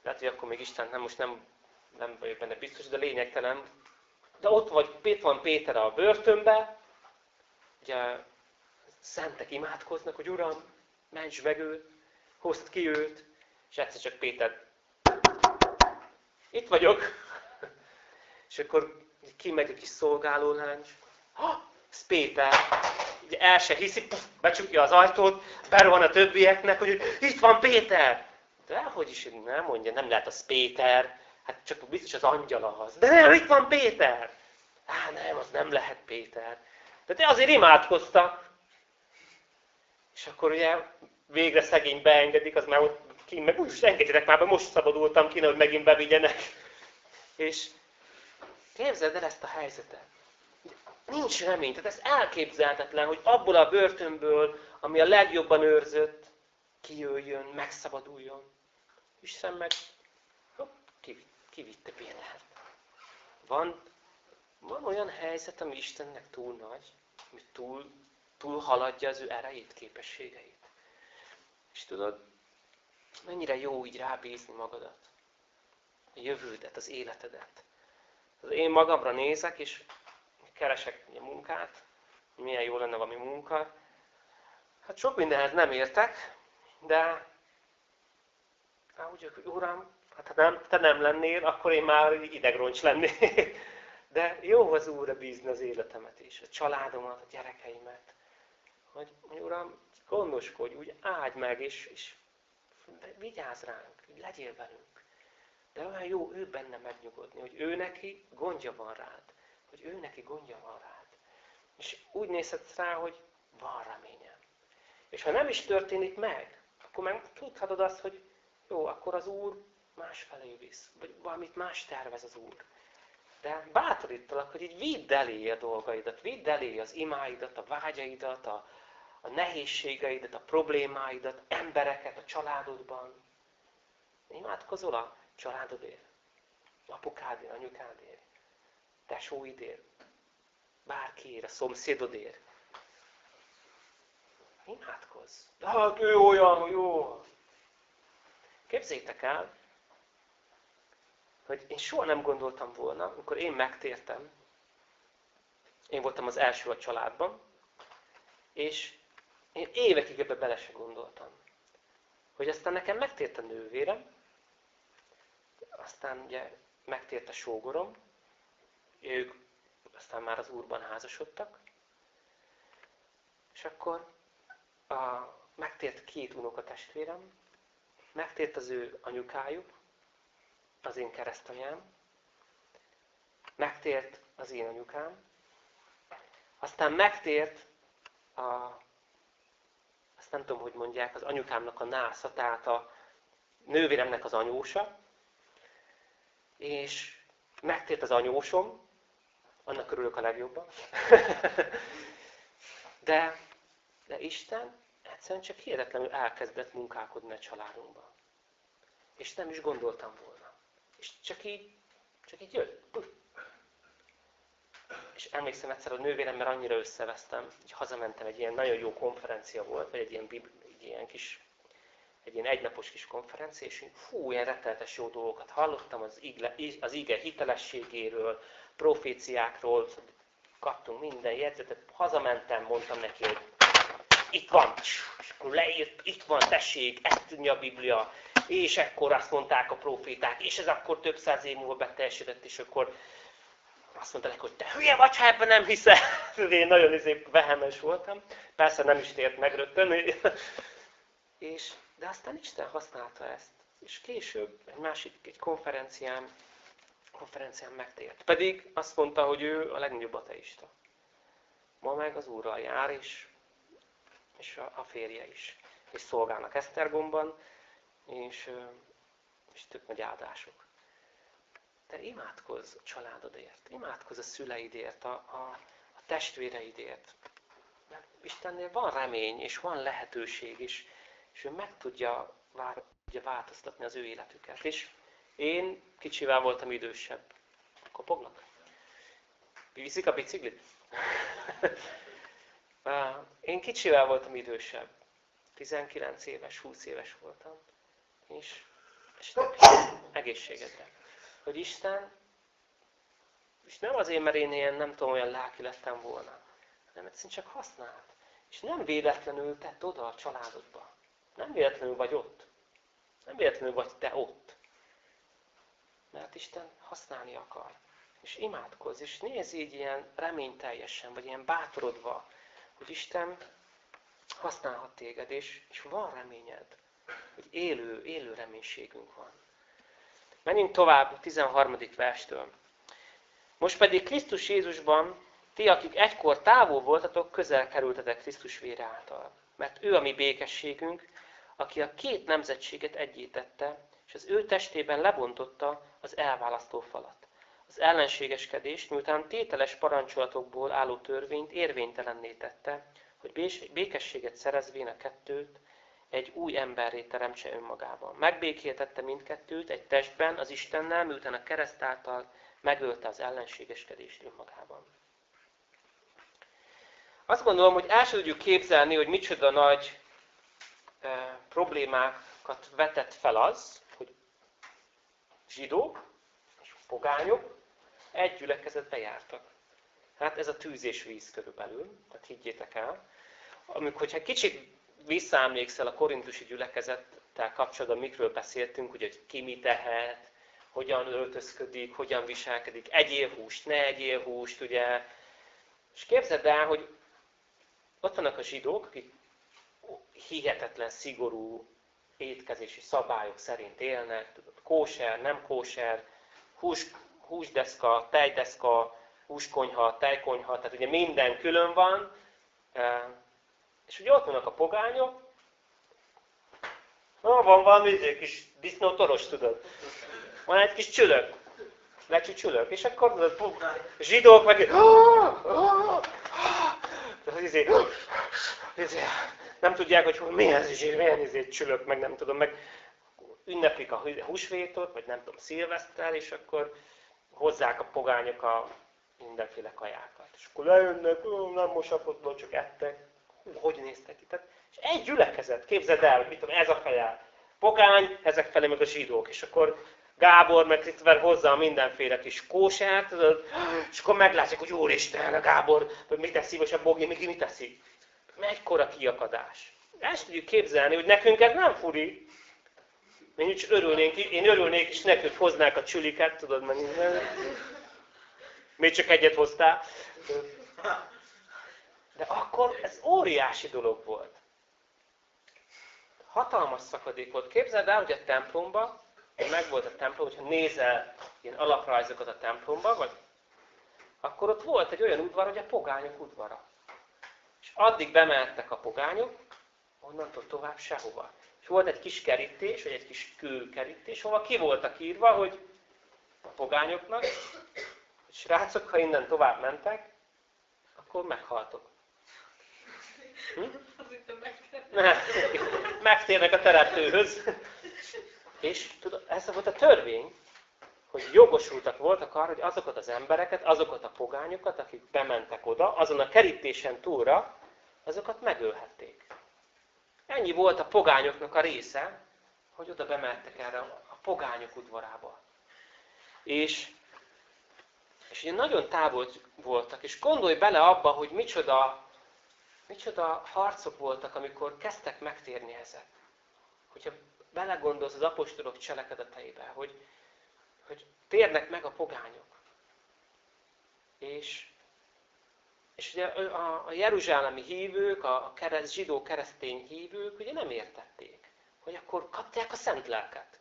[SPEAKER 1] lehet, hogy akkor még Isten nem, most nem, nem vagyok benne biztos, de lényegtelen. De ott vagy, itt van Péter a börtönbe, ugye szentek imádkoznak, hogy Uram, ments meg őt, hozd ki őt, és egyszer csak Péter, itt vagyok. És akkor kimegy a kis szolgálólány, és ha, ez Péter, ugye el se hiszi, puf, becsukja az ajtót, berohan a többieknek, hogy itt van Péter. De hogy is nem mondja, nem lehet az Péter, hát csak biztos az angyal az. De nem, itt van Péter. Á, nem, az nem lehet Péter. De te azért imádkozta. És akkor ugye végre szegény beengedik, az már ott ki, meg úgy engedjenek már be, most szabadultam ki, hogy megint bevigyenek. És képzeld el ezt a helyzetet. Nincs remény. Tehát ez elképzelhetetlen, hogy abból a börtönből, ami a legjobban őrzött, kijöjjön, megszabaduljon. Isten meg kivitte Pétert. Van, van olyan helyzet, ami Istennek túl nagy, ami túl, túl haladja az ő erejét, képességeit. És tudod, mennyire jó így rábízni magadat, a jövődet, az életedet. Az én magamra nézek, és keresek a munkát, milyen jó lenne valami munka. Hát sok mindenhez nem értek, de hát úgy, hogy Uram, hát ha nem, te nem lennél, akkor én már idegroncs lennék. De jó az Úrra bízni az életemet is, a családomat, a gyerekeimet. Hogy, Uram, gondoskodj, úgy áldj meg, és, és vigyázz ránk, legyél velünk. De olyan jó ő benne megnyugodni, hogy ő neki gondja van rád hogy ő neki gondja van rád. És úgy nézhetsz rá, hogy van reményem. És ha nem is történik meg, akkor meg tudhatod azt, hogy jó, akkor az Úr másfelé visz, vagy valamit más tervez az Úr. De bátorítalak, hogy így vidd elé a dolgaidat, vidd elé az imáidat, a vágyaidat, a, a nehézségeidet, a problémáidat, embereket a családodban. Imádkozol a családodért, apukádért, anyukádért tesóidért, bárkiért, a szomszédodért. Imádkozz. De hát ő olyan, jó. Képzétek el, hogy én soha nem gondoltam volna, amikor én megtértem, én voltam az első a családban, és én évekig ebbe bele se gondoltam. Hogy aztán nekem megtért a nővérem, aztán ugye megtért a sógorom, ők aztán már az Úrban házasodtak, és akkor a, megtért két unokatestvérem, megtért az ő anyukájuk, az én keresztanyám, megtért az én anyukám, aztán megtért a, azt nem tudom, hogy mondják, az anyukámnak a násza, tehát a nővéremnek az anyósa, és megtért az anyósom, annak örülök a legjobban. [LAUGHS] de, de Isten egyszerűen csak hihetetlenül elkezdett munkálkodni a családunkban. És nem is gondoltam volna. És csak így, csak így jött. És emlékszem egyszer a nővéremmel annyira összevesztem, hogy hazamentem, egy ilyen nagyon jó konferencia volt, vagy egy ilyen, egy ilyen kis egy ilyen egynapos kis konferencia, és fú, ilyen retteltes jó dolgokat hallottam az, igle, az ige hitelességéről, proféciákról, kaptunk minden jegyzetet, hazamentem, mondtam neki, hogy itt van, és akkor leírt, itt van, tessék, ezt tudja a Biblia, és ekkor azt mondták a proféták, és ez akkor több száz év múlva beteljesedett, és akkor azt mondta neki, hogy te hülye vagy, ha ebben nem hiszel. [LAUGHS] Én nagyon izé vehemes voltam. Persze nem is tért meg rögtön. [LAUGHS] És, de aztán Isten használta ezt. És később egy másik egy konferencián konferencián megtért. Pedig azt mondta, hogy ő a legnagyobb ateista. Ma meg az Úrral jár, és, és a, a férje is. És szolgálnak Esztergomban, és, és tök nagy áldások. De imádkozz a családodért, imádkozz a szüleidért, a, a, a testvéreidért. Mert Istennél van remény, és van lehetőség is, és ő meg tudja, vár, tudja változtatni az ő életüket. És én kicsivel voltam idősebb. Kopognak? Viszik a biciklit? [LAUGHS] Én kicsivel voltam idősebb. 19 éves, 20 éves voltam. És, és egészségedre. Hogy Isten, és nem azért, mert én ilyen nem tudom, olyan lelki lettem volna, hanem egyszerűen csak használt. És nem véletlenül tett oda a családodba. Nem véletlenül vagy ott. Nem véletlenül vagy te ott. Mert Isten használni akar. És imádkozz, és nézz így ilyen reményteljesen, vagy ilyen bátorodva, hogy Isten használhat téged, és, és van reményed, hogy élő, élő reménységünk van. Menjünk tovább a 13. verstől. Most pedig Krisztus Jézusban, ti, akik egykor távol voltatok, közel kerültetek Krisztus vére által. Mert ő a mi békességünk, aki a két nemzetséget egyítette, és az ő testében lebontotta az elválasztó falat. Az ellenségeskedést, miután tételes parancsolatokból álló törvényt érvénytelenné tette, hogy békességet szerezvén a kettőt, egy új emberré teremtse önmagában. Megbékéltette mindkettőt egy testben az Istennel, miután a kereszt által megölte az ellenségeskedést önmagában. Azt gondolom, hogy el tudjuk képzelni, hogy micsoda nagy e, problémákat vetett fel az, hogy zsidók és pogányok egy gyülekezetbe jártak. Hát ez a tűz és víz körülbelül, tehát higgyétek el. Amikor, hogyha kicsit visszaemlékszel a korintusi gyülekezettel kapcsolatban, mikről beszéltünk, hogy ki mit tehet, hogyan öltözködik, hogyan viselkedik, egyél húst, ne egyél húst, ugye. És képzeld el, hogy ott vannak a zsidók, akik hihetetlen szigorú étkezési szabályok szerint élnek, tudod, kóser, nem kóser, hús, húsdeszka, tejdeszka, húskonyha, tejkonyha, tehát ugye minden külön van, és ugye ott vannak a pogányok, Na, van valami egy kis disznótoros, tudod. Van egy kis csülök. Lecsű csülök. És akkor tudod, zsidók meg izé, izé, nem tudják, hogy mi ez, izé, milyen izé, csülök, meg nem tudom, meg ünneplik a húsvétot, vagy nem tudom, szilveszter, és akkor hozzák a pogányok a mindenféle kajákat. És akkor lejönnek, nem mosakodva, csak ettek hogy néztek ki. Tehát, és egy gyülekezet, képzeld el, mit tudom, ez a feje. Pogány, ezek felé meg a zsidók. És akkor Gábor meg Krisztofer hozzá mindenféle kis kósát, és akkor meglátják, hogy Úristen, a Gábor, hogy mit teszi, vagy a Bogi, még mit teszi. Mekkora kiakadás. Ezt tudjuk képzelni, hogy nekünk ez nem furi. Mi is örülnénk, én örülnék, és nekünk hoznák a csüliket, tudod, meg Még csak egyet hoztál. De akkor ez óriási dolog volt. Hatalmas szakadék volt. Képzeld el, hogy a templomba, meg volt a templom, hogyha nézel ilyen alaprajzokat a templomba, vagy, akkor ott volt egy olyan udvar, hogy a pogányok udvara. És addig bemeltek a pogányok, onnantól tovább sehova. És volt egy kis kerítés, vagy egy kis kőkerítés, hova ki voltak írva, hogy a pogányoknak, hogy srácok, ha innen tovább mentek, akkor meghaltok. Hm? Megtérnek a teremtőhöz. És tudod, ez volt a törvény, hogy jogosultak voltak arra, hogy azokat az embereket, azokat a pogányokat, akik bementek oda, azon a kerítésen túlra, azokat megölhették. Ennyi volt a pogányoknak a része, hogy oda bementek erre a pogányok udvarába. És, és ugye nagyon távol voltak, és gondolj bele abba, hogy micsoda Micsoda harcok voltak, amikor kezdtek megtérni ezek. Hogyha belegondolsz az apostolok cselekedeteibe, hogy, hogy térnek meg a pogányok. És, és ugye a, a jeruzsálemi hívők, a kereszt, zsidó keresztény hívők ugye nem értették, hogy akkor kapják a szent lelket.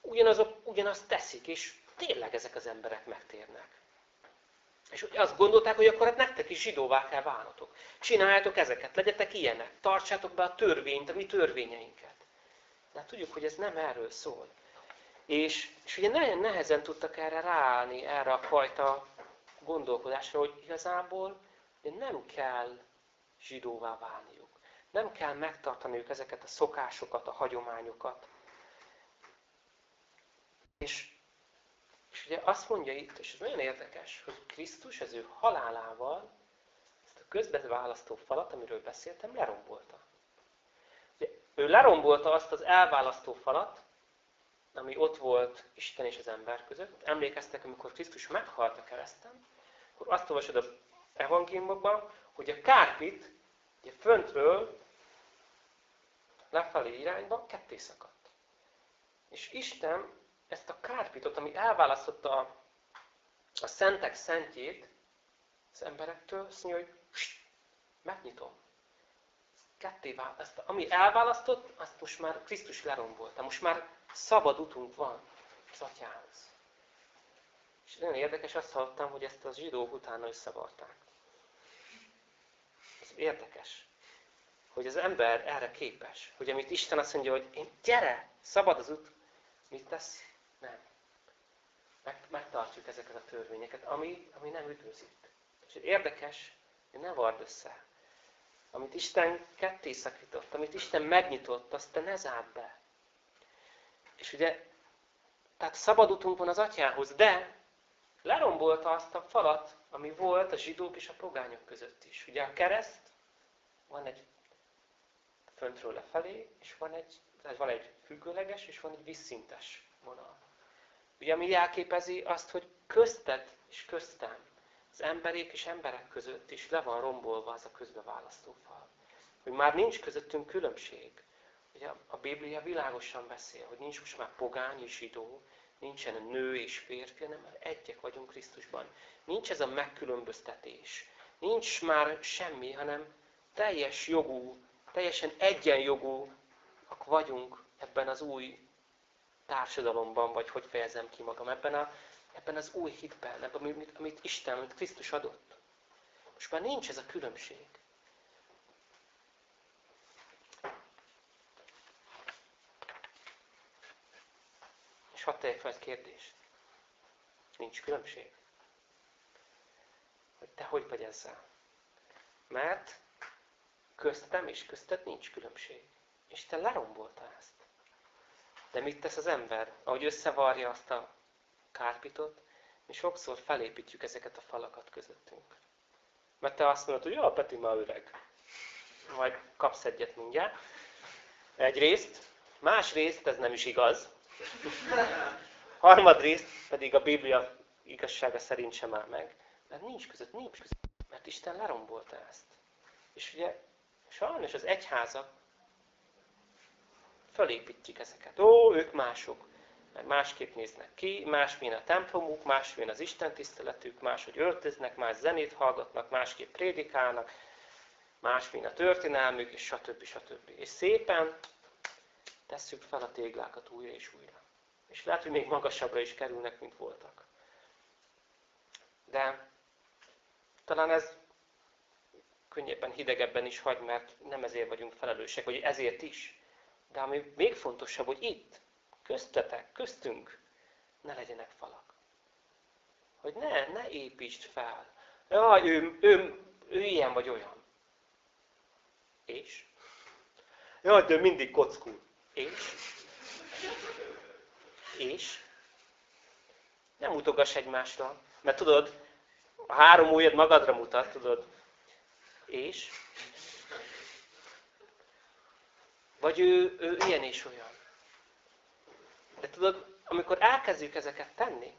[SPEAKER 1] Ugyanazok, ugyanazt teszik, és tényleg ezek az emberek megtérnek. És azt gondolták, hogy akkor hát nektek is zsidóvá kell válnotok. Csináljátok ezeket, legyetek ilyenek, tartsátok be a törvényt, a mi törvényeinket. De hát tudjuk, hogy ez nem erről szól. És, és ugye nagyon nehezen tudtak erre ráállni, erre a fajta gondolkodásra, hogy igazából nem kell zsidóvá válniuk. Nem kell megtartaniuk ezeket a szokásokat, a hagyományokat. És, és ugye azt mondja itt, és ez nagyon érdekes, hogy Krisztus az ő halálával ezt a közbeválasztó falat, amiről beszéltem, lerombolta. Ugye, ő lerombolta azt az elválasztó falat, ami ott volt Isten és az ember között. Emlékeztek, amikor Krisztus meghalt a kereszten, akkor azt olvasod az evangéliumokban, hogy a kárpit ugye föntről lefelé irányba ketté szakadt. És Isten ezt a kárpitot, ami elválasztotta a, a szentek szentjét az emberektől, azt mondja, hogy megnyitom. Ketté vált. Ezt, ami elválasztott, azt most már Krisztus lerombolta. Most már szabad utunk van az atyához. És nagyon érdekes, azt hallottam, hogy ezt a zsidók utána összevarták. Ez érdekes, hogy az ember erre képes. Hogy amit Isten azt mondja, hogy én gyere, szabad az út, mit tesz? Meg, megtartjuk ezeket a törvényeket, ami, ami nem üdvözít. És érdekes, hogy ne vard össze. Amit Isten ketté szakított, amit Isten megnyitott, azt te ne zárd be. És ugye, tehát szabad utunk van az atyához, de lerombolta azt a falat, ami volt a zsidók és a pogányok között is. Ugye a kereszt, van egy föntről lefelé, és van egy, van egy függőleges, és van egy visszintes vonal. Ugye, ami jelképezi azt, hogy közted és köztem, az emberek és emberek között is le van rombolva az a közbeválasztó fal. Hogy már nincs közöttünk különbség. Ugye a Biblia világosan beszél, hogy nincs most már pogány és zsidó, nincsen nő és férfi, hanem egyek vagyunk Krisztusban. Nincs ez a megkülönböztetés. Nincs már semmi, hanem teljes jogú, teljesen egyenjogú vagyunk ebben az új társadalomban, vagy hogy fejezem ki magam, ebben, a, ebben az új hitben, ebben, amit, amit Isten, amit Krisztus adott. Most már nincs ez a különbség. És hadd tegyek fel egy kérdést. Nincs különbség? Hogy te hogy vagy ezzel? Mert köztem és köztet nincs különbség. Isten lerombolta ezt. De mit tesz az ember? Ahogy összevarja azt a kárpitot, mi sokszor felépítjük ezeket a falakat közöttünk. Mert te azt mondod, hogy jó, Peti már öreg. Vagy kapsz egyet mindjárt. Egyrészt. Másrészt ez nem is igaz. Harmadrészt pedig a Biblia igazsága szerint sem áll meg. Mert nincs között, nincs között. Mert Isten lerombolta ezt. És ugye sajnos az egyházak fölépítjük ezeket. Ó, ők mások. Mert másképp néznek ki, másmilyen a templomuk, másmilyen az Isten tiszteletük, máshogy öltöznek, más zenét hallgatnak, másképp prédikálnak, másmilyen a történelmük, és stb. stb. És szépen tesszük fel a téglákat újra és újra. És lehet, hogy még magasabbra is kerülnek, mint voltak. De talán ez könnyebben, hidegebben is hagy, mert nem ezért vagyunk felelősek, vagy ezért is. De ami még fontosabb, hogy itt, köztetek, köztünk ne legyenek falak. Hogy ne, ne építsd fel. Jaj, ő, ő, ő ilyen vagy olyan. És? Jaj, de mindig kockul. És? És? Nem mutogass egymásra. Mert tudod, a három ujjad magadra mutat, tudod. És? Vagy ő, ő ilyen és olyan. De tudod, amikor elkezdjük ezeket tenni,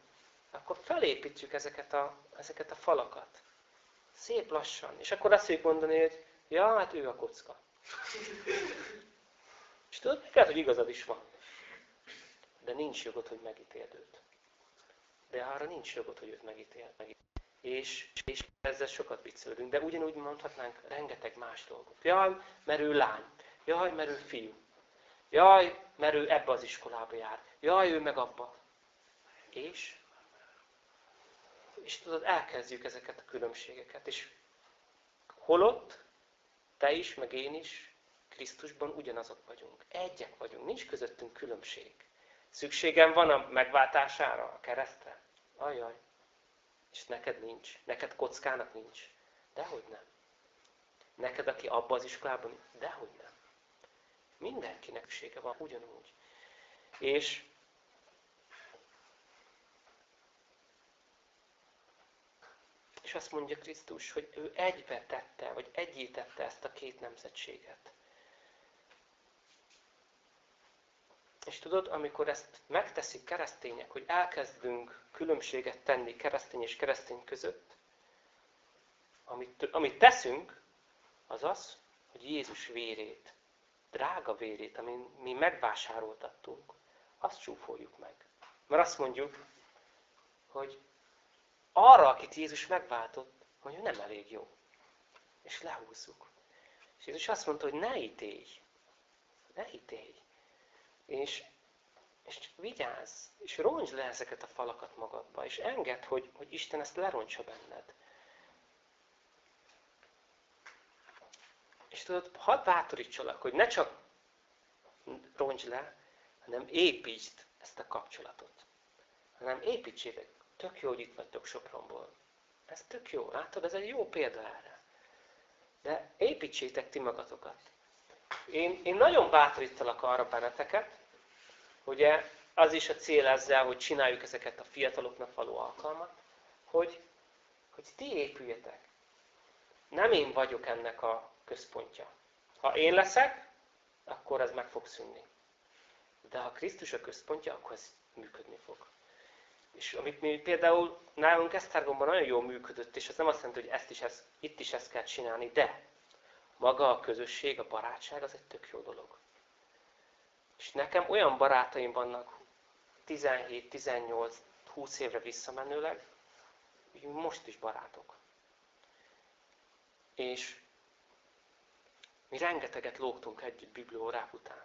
[SPEAKER 1] akkor felépítjük ezeket a, ezeket a falakat. Szép lassan. És akkor azt fogjuk mondani, hogy ja, hát ő a kocka. És tudod, lehet, hogy igazad is van. De nincs jogod, hogy megítéld őt. De arra nincs jogod, hogy őt megítéld. És, és ezzel sokat viccelődünk. De ugyanúgy mondhatnánk rengeteg más dolgot. Jaj, mert ő lány. Jaj, mert ő fiú. Jaj, mert ő ebbe az iskolába jár. Jaj, ő meg abba. És és tudod, elkezdjük ezeket a különbségeket. És holott te is, meg én is Krisztusban ugyanazok vagyunk. Egyek vagyunk, nincs közöttünk különbség. Szükségem van a megváltására, a keresztre? Ajaj. És neked nincs. Neked kockának nincs. Dehogy nem. Neked, aki abba az iskolában, dehogy nem. Mindenkinek szüksége van ugyanúgy. És és azt mondja Krisztus, hogy ő egybe tette, vagy egyé tette ezt a két nemzetséget. És tudod, amikor ezt megteszik keresztények, hogy elkezdünk különbséget tenni keresztény és keresztény között, amit, amit teszünk, az az, hogy Jézus vérét, drága vérét, amin mi megvásároltattunk, azt csúfoljuk meg. Mert azt mondjuk, hogy arra, akit Jézus megváltott, hogy ő nem elég jó. És lehúzzuk. És Jézus azt mondta, hogy ne ítélj. Ne ítélj. És, és vigyázz, és roncs le ezeket a falakat magadba, és engedd, hogy, hogy Isten ezt lerontsa benned. És tudod, hadd bátorítsalak, hogy ne csak roncs le, hanem építsd ezt a kapcsolatot. Hanem építsétek. Tök jó, hogy itt vagytok Sopronból. Ez tök jó, látod? Ez egy jó példa erre. De építsétek ti magatokat. Én, én nagyon bátorítalak arra benneteket, Ugye az is a cél ezzel, hogy csináljuk ezeket a fiataloknak való alkalmat, hogy, hogy ti épüljetek. Nem én vagyok ennek a központja. Ha én leszek, akkor ez meg fog szűnni. De ha Krisztus a központja, akkor ez működni fog. És amit mi például nálunk Esztergomban nagyon jól működött, és ez nem azt jelenti, hogy ezt is, ezt, itt is ezt kell csinálni, de maga a közösség, a barátság az egy tök jó dolog. És nekem olyan barátaim vannak 17, 18, 20 évre visszamenőleg, hogy most is barátok. És mi rengeteget lógtunk együtt bibliórák után.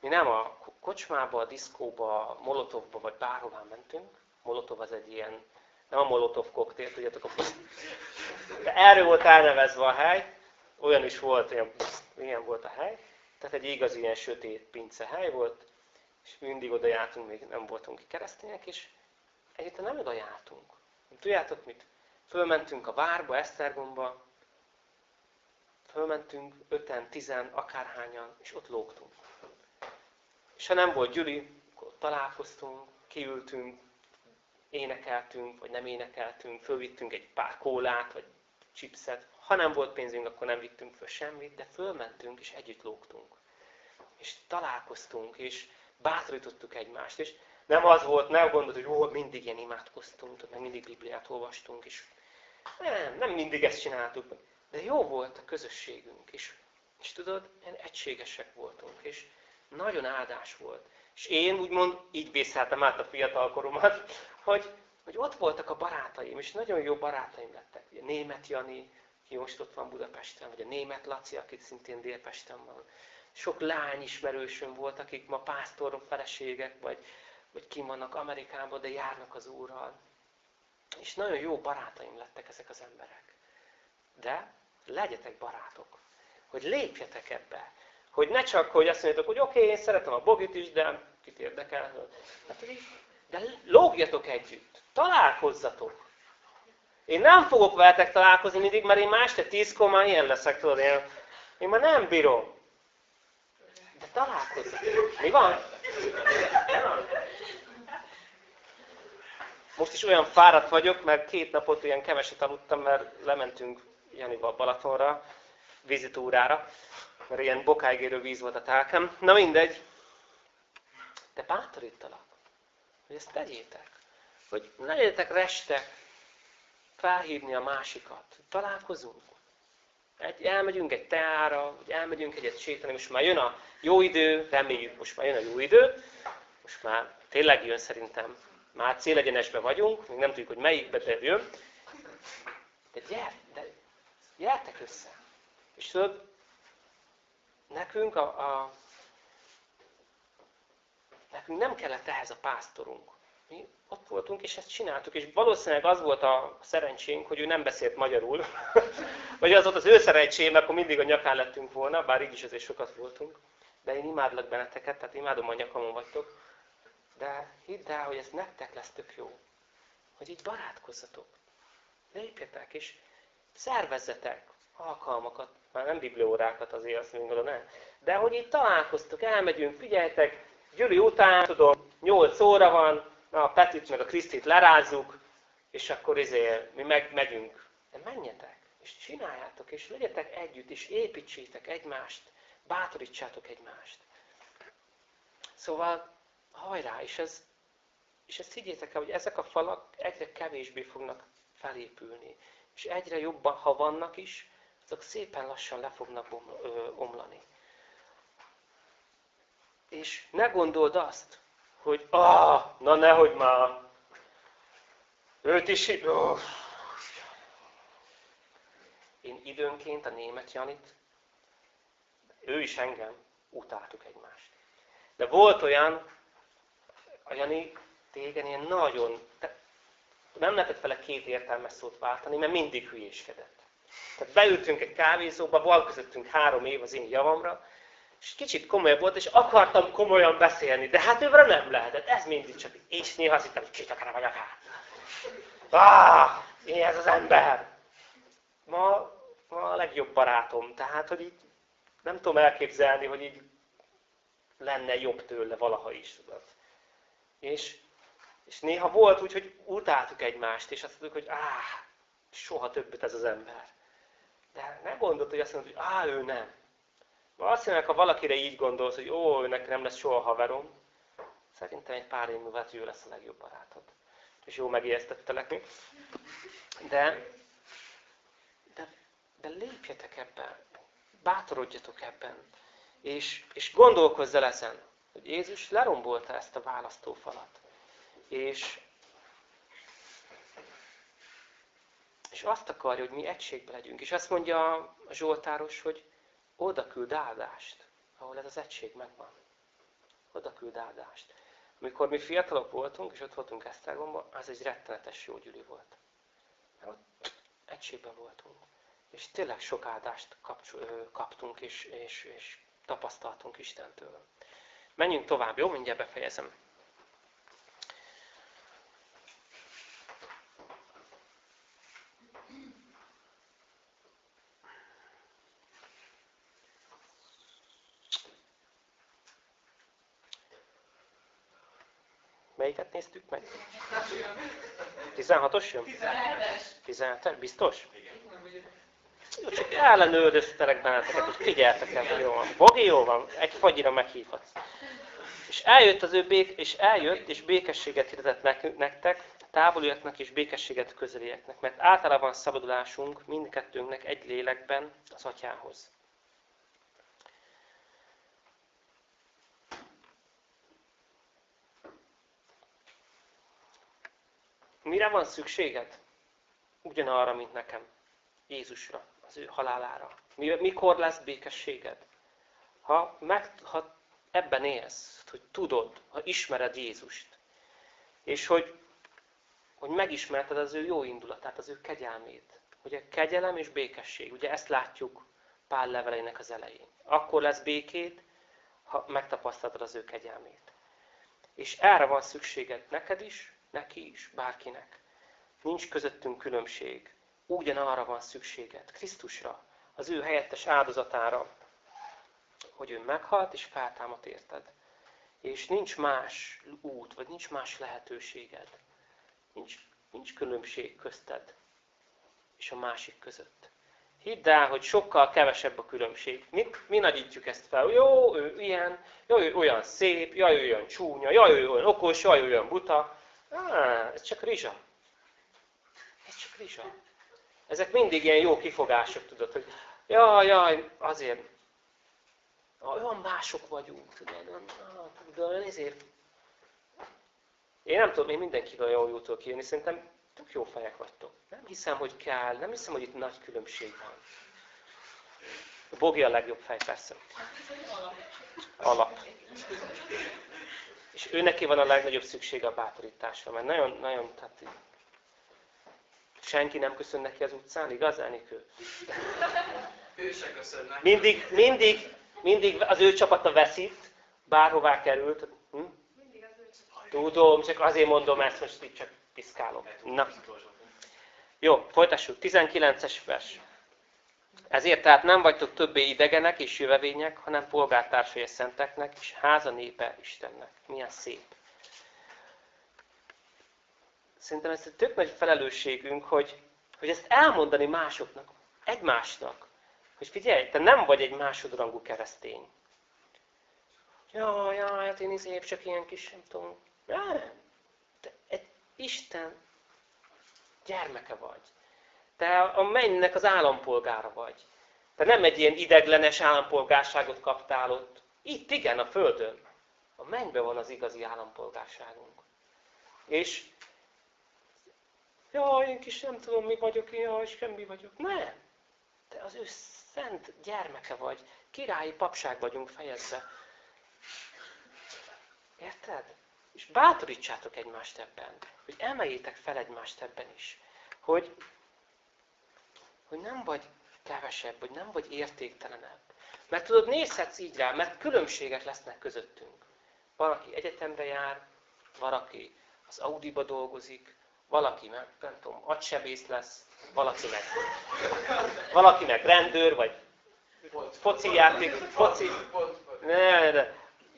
[SPEAKER 1] Mi nem a kocsmába, a diszkóba, a molotovba vagy bárhová mentünk. Molotov az egy ilyen, nem a molotov koktél, tudjátok, a... de erről volt elnevezve a hely, olyan is volt, ilyen, ilyen volt a hely. Tehát egy igazi ilyen sötét pince hely volt, és mindig oda jártunk, még nem voltunk keresztények, és egyébként nem oda jártunk. Tudjátok mit? Fölmentünk a várba, Esztergomba, fölmentünk öten, tizen, akárhányan, és ott lógtunk. És ha nem volt gyüli, akkor találkoztunk, kiültünk, énekeltünk, vagy nem énekeltünk, fölvittünk egy pár kólát, vagy chipset. Ha nem volt pénzünk, akkor nem vittünk föl semmit, de fölmentünk, és együtt lógtunk. És találkoztunk, és bátorítottuk egymást. És nem az volt, nem gondolt, hogy ó, mindig ilyen imádkoztunk, meg mindig Bibliát olvastunk, és nem, nem mindig ezt csináltuk. De jó volt a közösségünk, és, és tudod, ilyen egységesek voltunk, és nagyon áldás volt. És én úgymond így vészeltem át a fiatalkoromat, [LAUGHS] hogy hogy ott voltak a barátaim, és nagyon jó barátaim lettek. Ugye német Jani, ki most ott van Budapesten, vagy a német Laci, akik szintén Délpesten van. Sok lány ismerősöm volt, akik ma pásztorok, feleségek, vagy, vagy kim vannak Amerikában, de járnak az Úrral. És nagyon jó barátaim lettek ezek az emberek. De legyetek barátok. Hogy lépjetek ebbe. Hogy ne csak, hogy azt mondjátok, hogy oké, okay, én szeretem a bogit is, de kit érdekel. Hát, de lógjatok együtt. Találkozzatok. Én nem fogok veletek találkozni mindig, mert én ma este tízkor már ilyen leszek, tudod, én, én már nem bírom. De találkozzatok. Mi van? Most is olyan fáradt vagyok, mert két napot olyan keveset aludtam, mert lementünk Janival Balatonra, vizitúrára, mert ilyen bokáig érő víz volt a tálkem. Na mindegy. De bátorítalak, hogy ezt tegyétek hogy ne legyetek restek felhívni a másikat. Találkozunk. Egy, elmegyünk egy teára, vagy elmegyünk egyet sétálni, most már jön a jó idő, reméljük most már jön a jó idő, most már tényleg jön szerintem, már célegyenesben vagyunk, még nem tudjuk, hogy melyikbe, de jön. De gyere, de gyertek össze. És tudod, nekünk, a, a, nekünk nem kellett ehhez a pásztorunk. mi ott voltunk, és ezt csináltuk. És valószínűleg az volt a szerencsénk, hogy ő nem beszélt magyarul. [LAUGHS] Vagy az volt az ő szerencsém, akkor mindig a nyakán lettünk volna, bár így is azért sokat voltunk. De én imádlak benneteket, tehát imádom, a nyakamon vagytok. De hidd el, hogy ez nektek lesz tök jó. Hogy így barátkozzatok. Lépjetek, és szervezzetek alkalmakat, már nem bibliórákat azért, azt mondom, ne. De hogy itt találkoztok, elmegyünk, figyeljetek, Gyuri után, tudom, 8 óra van, na, a Petit meg a Krisztit lerázzuk, és akkor izé, mi meg megyünk. De menjetek, és csináljátok, és legyetek együtt, és építsétek egymást, bátorítsátok egymást. Szóval, hajrá, és, ez, és ezt higgyétek el, hogy ezek a falak egyre kevésbé fognak felépülni. És egyre jobban, ha vannak is, azok szépen lassan le fognak omlani. És ne gondold azt, hogy ah, na nehogy már, őt is, oh. Én időnként a német Janit, ő is engem, utáltuk egymást. De volt olyan, a Jani téged ilyen nagyon, nem lehetett vele két értelmes szót váltani, mert mindig hülyéskedett. Tehát beültünk egy kávézóba, van közöttünk három év az én javamra, és kicsit komolyabb volt, és akartam komolyan beszélni, de hát ővel nem lehetett. Ez mindig csak, és néha azt hittem, hogy két akár vagy akár. Ah, én ez az ember. Ma, ma a legjobb barátom, tehát, hogy így nem tudom elképzelni, hogy így lenne jobb tőle valaha is. Tudod. És, és néha volt úgy, hogy utáltuk egymást, és azt mondjuk, hogy áh, soha többet ez az ember. De ne gondolt, hogy azt mondod, hogy á, ő nem. Mondják, ha valakire így gondolsz, hogy ó, őnek nem lesz soha haverom, szerintem egy pár év múlva ő lesz a legjobb barátod. És jó megijesztettelek mi. De, de, de lépjetek ebben. Bátorodjatok ebben. És, és gondolkozz el ezen, hogy Jézus lerombolta ezt a választófalat. És, és azt akarja, hogy mi egységbe legyünk. És azt mondja a Zsoltáros, hogy oda küld áldást, ahol ez az egység megvan. Oda küld áldást. Amikor mi fiatalok voltunk, és ott voltunk Esztergomban, az egy rettenetes jó gyüli volt. Mert ott egységben voltunk. És tényleg sok áldást kaptunk, és, és, és tapasztaltunk Istentől. Menjünk tovább, jó? Mindjárt befejezem. Néztük meg? 16-os jön? 17-es. 17 Biztos? Jó, csak ellenőrztelek benneteket, hogy figyeltek el, hogy jó van. Bogi, jó van, egy fagyira meghívhatsz. És eljött az ő bék, és eljött, és békességet hirdetett nektek, távoliaknak és békességet közelieknek, mert általában szabadulásunk mindkettőnknek egy lélekben az atyához. Mire van szükséged? Ugyanarra, mint nekem. Jézusra, az ő halálára. Mikor lesz békességed? Ha, meg, ha ebben élsz, hogy tudod, ha ismered Jézust, és hogy, hogy megismerted az ő jó indulatát, az ő kegyelmét. Ugye kegyelem és békesség, ugye ezt látjuk Pál leveleinek az elején. Akkor lesz békét, ha megtapasztaltad az ő kegyelmét. És erre van szükséged neked is, neki is, bárkinek. Nincs közöttünk különbség. Ugyanarra van szükséged, Krisztusra, az ő helyettes áldozatára, hogy ő meghalt és feltámadt érted. És nincs más út, vagy nincs más lehetőséged. Nincs, nincs különbség közted és a másik között. Hidd el, hogy sokkal kevesebb a különbség. Mi, mi nagyítjuk ezt fel? Jó, ő ilyen, jó, ő olyan szép, jaj, ő olyan csúnya, jaj, ő olyan okos, jaj, ő olyan buta. Á, ez csak rizsa. Ez csak rizsa. Ezek mindig ilyen jó kifogások, tudod, hogy jaj, jaj, azért olyan mások vagyunk, tudod, tudod, ezért. Én nem tudom, én mindenkivel jól tudok írni, szerintem tök jó fejek vagytok. Nem hiszem, hogy kell, nem hiszem, hogy itt nagy különbség van. A Bogi a legjobb fej, persze. Alap. És ő neki van a legnagyobb szüksége a bátorításra, mert nagyon, nagyon, tehát senki nem köszön neki az utcán, igaz, Enikő?
[SPEAKER 2] Ő se köszön neki.
[SPEAKER 1] Mindig, mindig, mindig az ő csapata veszít, bárhová került. Hm? Tudom, csak azért mondom ezt, most itt csak piszkálom. Na. Jó, folytassuk. 19-es vers. Ezért tehát nem vagytok többé idegenek és jövevények, hanem polgártársai a szenteknek, és háza népe Istennek. Milyen szép. Szerintem ez egy tök nagy felelősségünk, hogy, hogy ezt elmondani másoknak, egymásnak. Hogy figyelj, te nem vagy egy másodrangú keresztény. Jaj, jaj, hát én izé csak ilyen kis, nem tudom. Te egy Isten gyermeke vagy. Te a mennynek az állampolgára vagy. Te nem egy ilyen ideglenes állampolgárságot kaptál ott. Itt igen, a Földön. A mennyben van az igazi állampolgárságunk. És jaj, én kis nem tudom, mi vagyok, jaj, semmi vagyok. Nem. Te az ő szent gyermeke vagy. Királyi papság vagyunk fejezve. Érted? És bátorítsátok egymást ebben. Hogy emeljétek fel egymást ebben is. Hogy, hogy nem vagy kevesebb, hogy nem vagy értéktelenebb. Mert tudod, nézhetsz így rá, mert különbségek lesznek közöttünk. Valaki egyetemre jár, valaki az Audi-ba dolgozik, valaki meg, nem tudom, agysebész lesz, valaki meg, valaki meg rendőr, vagy foci játék, foci, ne, ne,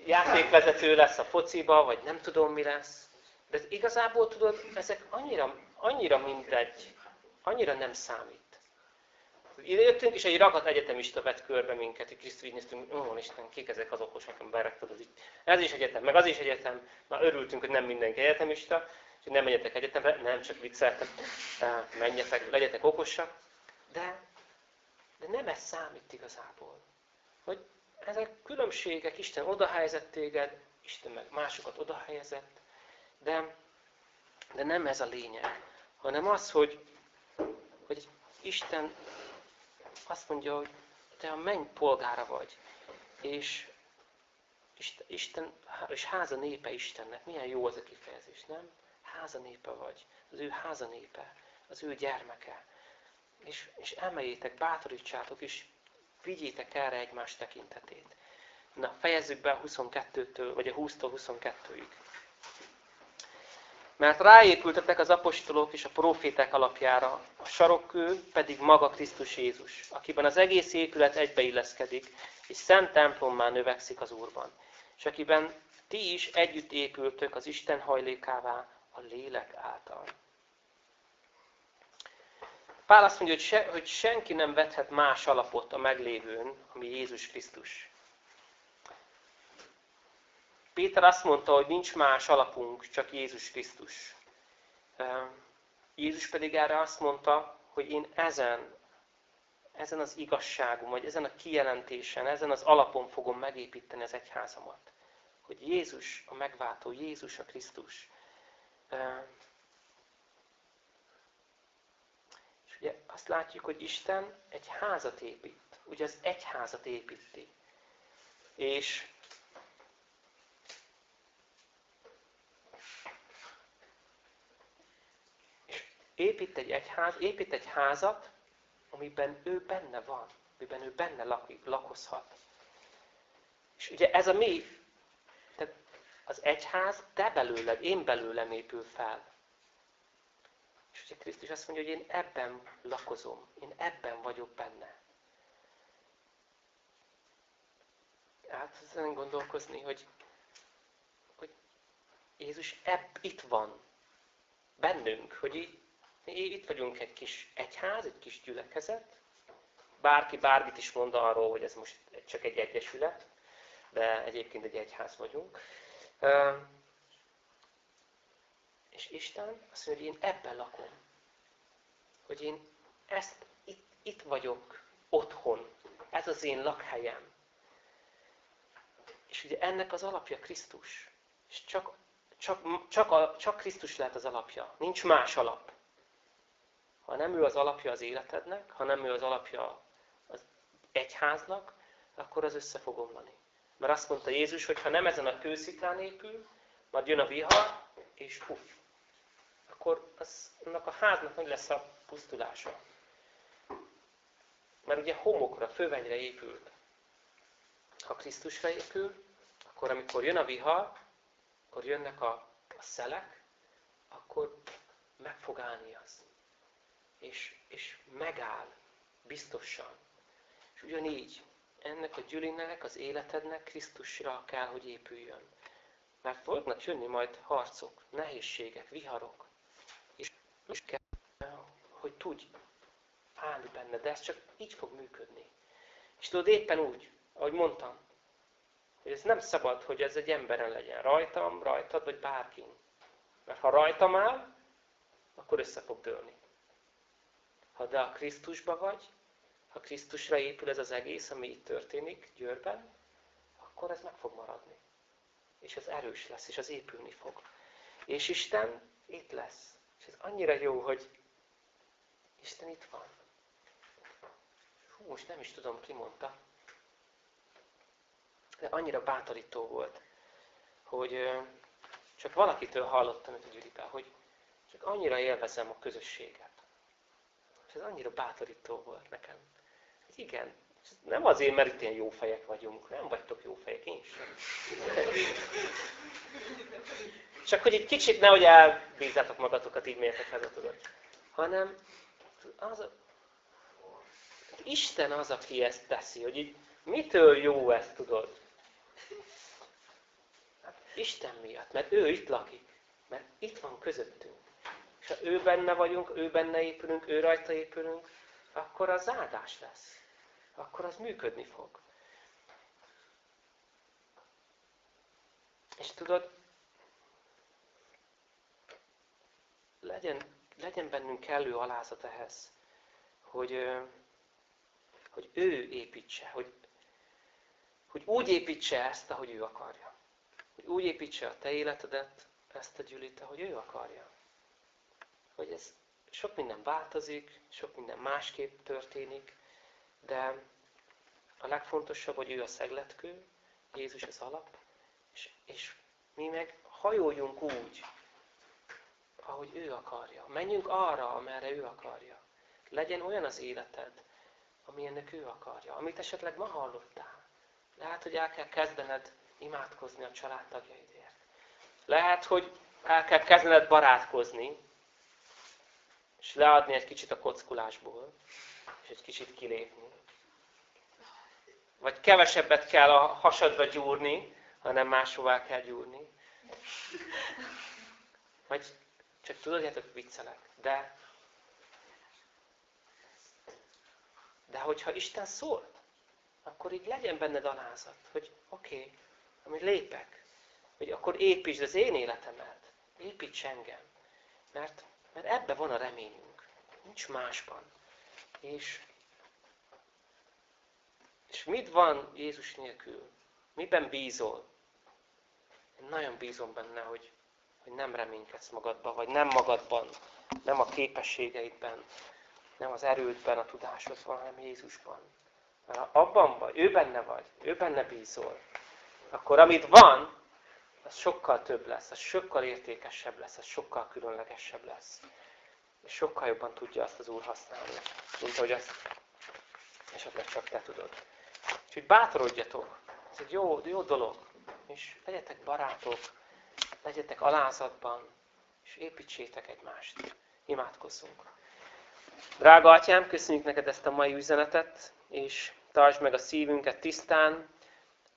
[SPEAKER 1] játékvezető lesz a fociba, vagy nem tudom mi lesz. De igazából tudod, ezek annyira, annyira mindegy, annyira nem számít. Jöttünk, és egy rakat egyetemista vett körbe minket, hogy Krisztus így néztünk, ó, Isten, kik ezek az okos emberek, tudod, így. Ez is egyetem, meg az is egyetem. Már örültünk, hogy nem mindenki egyetemista, és nem menjetek egyetemre, nem, csak vicceltek, menjetek, legyetek okosak. De, de nem ez számít igazából. Hogy ezek különbségek, Isten oda helyezett téged, Isten meg másokat oda helyezett, de, de nem ez a lényeg, hanem az, hogy, hogy Isten azt mondja, hogy te a menny polgára vagy, és Isten, és háza népe Istennek. Milyen jó az a kifejezés, nem? Háza népe vagy. Az ő háza népe. Az ő gyermeke. És, és emeljétek, bátorítsátok, és vigyétek erre egymás tekintetét. Na, fejezzük be a 22-től, vagy a 20-tól 22-ig. Mert ráépültetek az apostolok és a proféták alapjára, a sarokkő pedig maga Krisztus Jézus, akiben az egész épület egybeilleszkedik, és szent templommá növekszik az Úrban, és akiben ti is együtt épültök az Isten hajlékává a lélek által. Pál azt mondja, hogy, se, hogy senki nem vethet más alapot a meglévőn, ami Jézus Krisztus. Péter azt mondta, hogy nincs más alapunk, csak Jézus Krisztus. Jézus pedig erre azt mondta, hogy én ezen, ezen az igazságom, vagy ezen a kijelentésen, ezen az alapon fogom megépíteni az egyházamat. Hogy Jézus a megváltó, Jézus a Krisztus. És ugye azt látjuk, hogy Isten egy házat épít. Ugye az egyházat építi. És épít egy egyház, épít egy házat, amiben ő benne van, amiben ő benne lakik, lakozhat. És ugye ez a mi, tehát az egyház, te belőled, én belőlem épül fel. És ugye Krisztus azt mondja, hogy én ebben lakozom, én ebben vagyok benne. Hát ezen gondolkozni, hogy, hogy Jézus ebb, itt van, bennünk, hogy így itt vagyunk egy kis egyház, egy kis gyülekezet. Bárki bármit is mond arról, hogy ez most csak egy egyesület, de egyébként egy egyház vagyunk. És Isten azt mondja, hogy én ebben lakom. Hogy én ezt, itt, itt vagyok, otthon. Ez az én lakhelyem. És ugye ennek az alapja Krisztus. És csak, csak, csak, a, csak Krisztus lehet az alapja. Nincs más alap. Ha nem ő az alapja az életednek, ha nem ő az alapja az egyháznak, akkor az össze fog omlani. Mert azt mondta Jézus, hogy ha nem ezen a kősziklán épül, majd jön a vihar, és puff. Akkor az, annak a háznak nagy lesz a pusztulása. Mert ugye homokra, fővenyre épült. Ha Krisztusra épül, akkor amikor jön a vihar, akkor jönnek a, a szelek, akkor meg fog állni az. És, és megáll biztosan. És ugyanígy ennek a gyülinek, az életednek Krisztusra kell, hogy épüljön. Mert fognak jönni majd harcok, nehézségek, viharok. És, és kell, hogy tudj állni benne, de ez csak így fog működni. És tudod, éppen úgy, ahogy mondtam, hogy ez nem szabad, hogy ez egy emberen legyen. Rajtam, rajtad, vagy bárkin. Mert ha rajtam áll, akkor össze fog dőlni. Ha de a Krisztusba vagy, ha Krisztusra épül ez az egész, ami itt történik Győrben, akkor ez meg fog maradni. És ez erős lesz, és az épülni fog. És Isten itt lesz. És ez annyira jó, hogy Isten itt van. Hú, most nem is tudom, ki mondta. De annyira bátorító volt, hogy csak valakitől hallottam, a Gyurika, hogy csak annyira élvezem a közösséget. Ez annyira bátorító volt nekem. Hogy igen, nem azért, mert itt ilyen jó fejek vagyunk, nem vagytok jó fejek, én sem. Csak hogy egy kicsit nehogy elbízzátok magatokat, így mértek haza tudod. Hanem az, Isten az, aki ezt teszi, hogy így mitől jó ezt tudod? Hát Isten miatt, mert ő itt lakik, mert itt van közöttünk. És ha ő benne vagyunk, ő benne épülünk, ő rajta épülünk, akkor az áldás lesz. Akkor az működni fog. És tudod, legyen, legyen bennünk kellő alázat ehhez, hogy, hogy ő építse, hogy, hogy úgy építse ezt, ahogy ő akarja. Hogy úgy építse a te életedet, ezt a gyűlit, ahogy ő akarja. Hogy ez sok minden változik, sok minden másképp történik, de a legfontosabb, hogy ő a szegletkő, Jézus az alap, és, és mi meg hajoljunk úgy, ahogy ő akarja. Menjünk arra, amerre ő akarja. Legyen olyan az életed, amilyennek ő akarja. Amit esetleg ma hallottál. Lehet, hogy el kell kezdened imádkozni a családtagjaidért. Lehet, hogy el kell kezdened barátkozni, és leadni egy kicsit a kockulásból, és egy kicsit kilépni. Vagy kevesebbet kell a hasadba gyúrni, hanem máshová kell gyúrni. Vagy csak tudod, hogy viccelek, de de hogyha Isten szól, akkor így legyen benned alázat, hogy oké, okay, amit lépek, hogy akkor építsd az én életemet, építs engem. Mert, mert ebbe van a reményünk, nincs másban. És, és mit van Jézus nélkül? Miben bízol? Én nagyon bízom benne, hogy, hogy nem reménykedsz magadban, vagy nem magadban, nem a képességeidben, nem az erődben, a tudásodban, hanem Jézusban. Mert ha abban vagy, ő benne vagy, ő benne bízol, akkor amit van, az sokkal több lesz, az sokkal értékesebb lesz, az sokkal különlegesebb lesz. És sokkal jobban tudja azt az Úr használni, mint ahogy azt esetleg csak te tudod. Úgyhogy bátorodjatok, ez egy jó, jó dolog, és legyetek barátok, legyetek alázatban, és építsétek egymást. Imádkozzunk. Drága Atyám, köszönjük neked ezt a mai üzenetet, és tartsd meg a szívünket tisztán,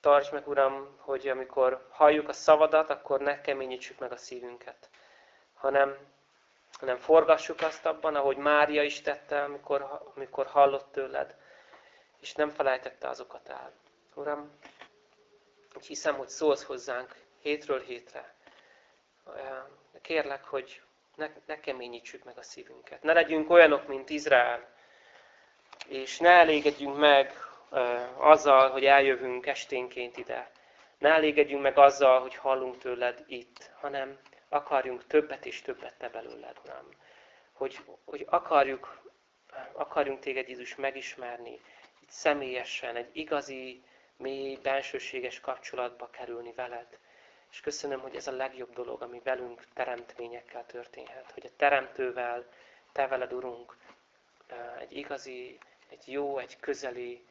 [SPEAKER 1] tartsd meg, Uram, hogy amikor halljuk a szavadat, akkor ne keményítsük meg a szívünket, hanem, hanem forgassuk azt abban, ahogy Mária is tette, amikor, amikor hallott tőled, és nem felejtette azokat el. Uram, hiszem, hogy szólsz hozzánk hétről hétre. Kérlek, hogy ne, ne keményítsük meg a szívünket. Ne legyünk olyanok, mint Izrael, és ne elégedjünk meg azzal, hogy eljövünk esténként ide. Ne elégedjünk meg azzal, hogy hallunk tőled itt, hanem akarjunk többet és többet te belőled, Uram. Hogy, hogy akarjuk, akarjunk téged, Jézus, megismerni, itt személyesen, egy igazi, mély, bensőséges kapcsolatba kerülni veled. És köszönöm, hogy ez a legjobb dolog, ami velünk teremtményekkel történhet. Hogy a Teremtővel, Te veled, Urunk, egy igazi, egy jó, egy közeli,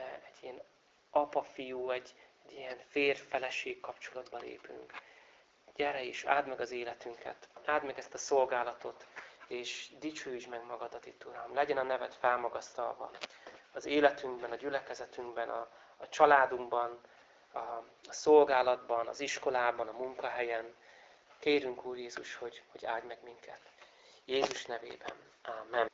[SPEAKER 1] egy ilyen apa-fiú, egy, egy ilyen férfeleség kapcsolatba lépünk. Gyere is, áld meg az életünket, áld meg ezt a szolgálatot, és dicsőítsd meg magadat itt, Uram. Legyen a neved felmagasztalva az életünkben, a gyülekezetünkben, a, a családunkban, a, a szolgálatban, az iskolában, a munkahelyen. Kérünk, Úr Jézus, hogy, hogy áldj meg minket. Jézus nevében. Amen.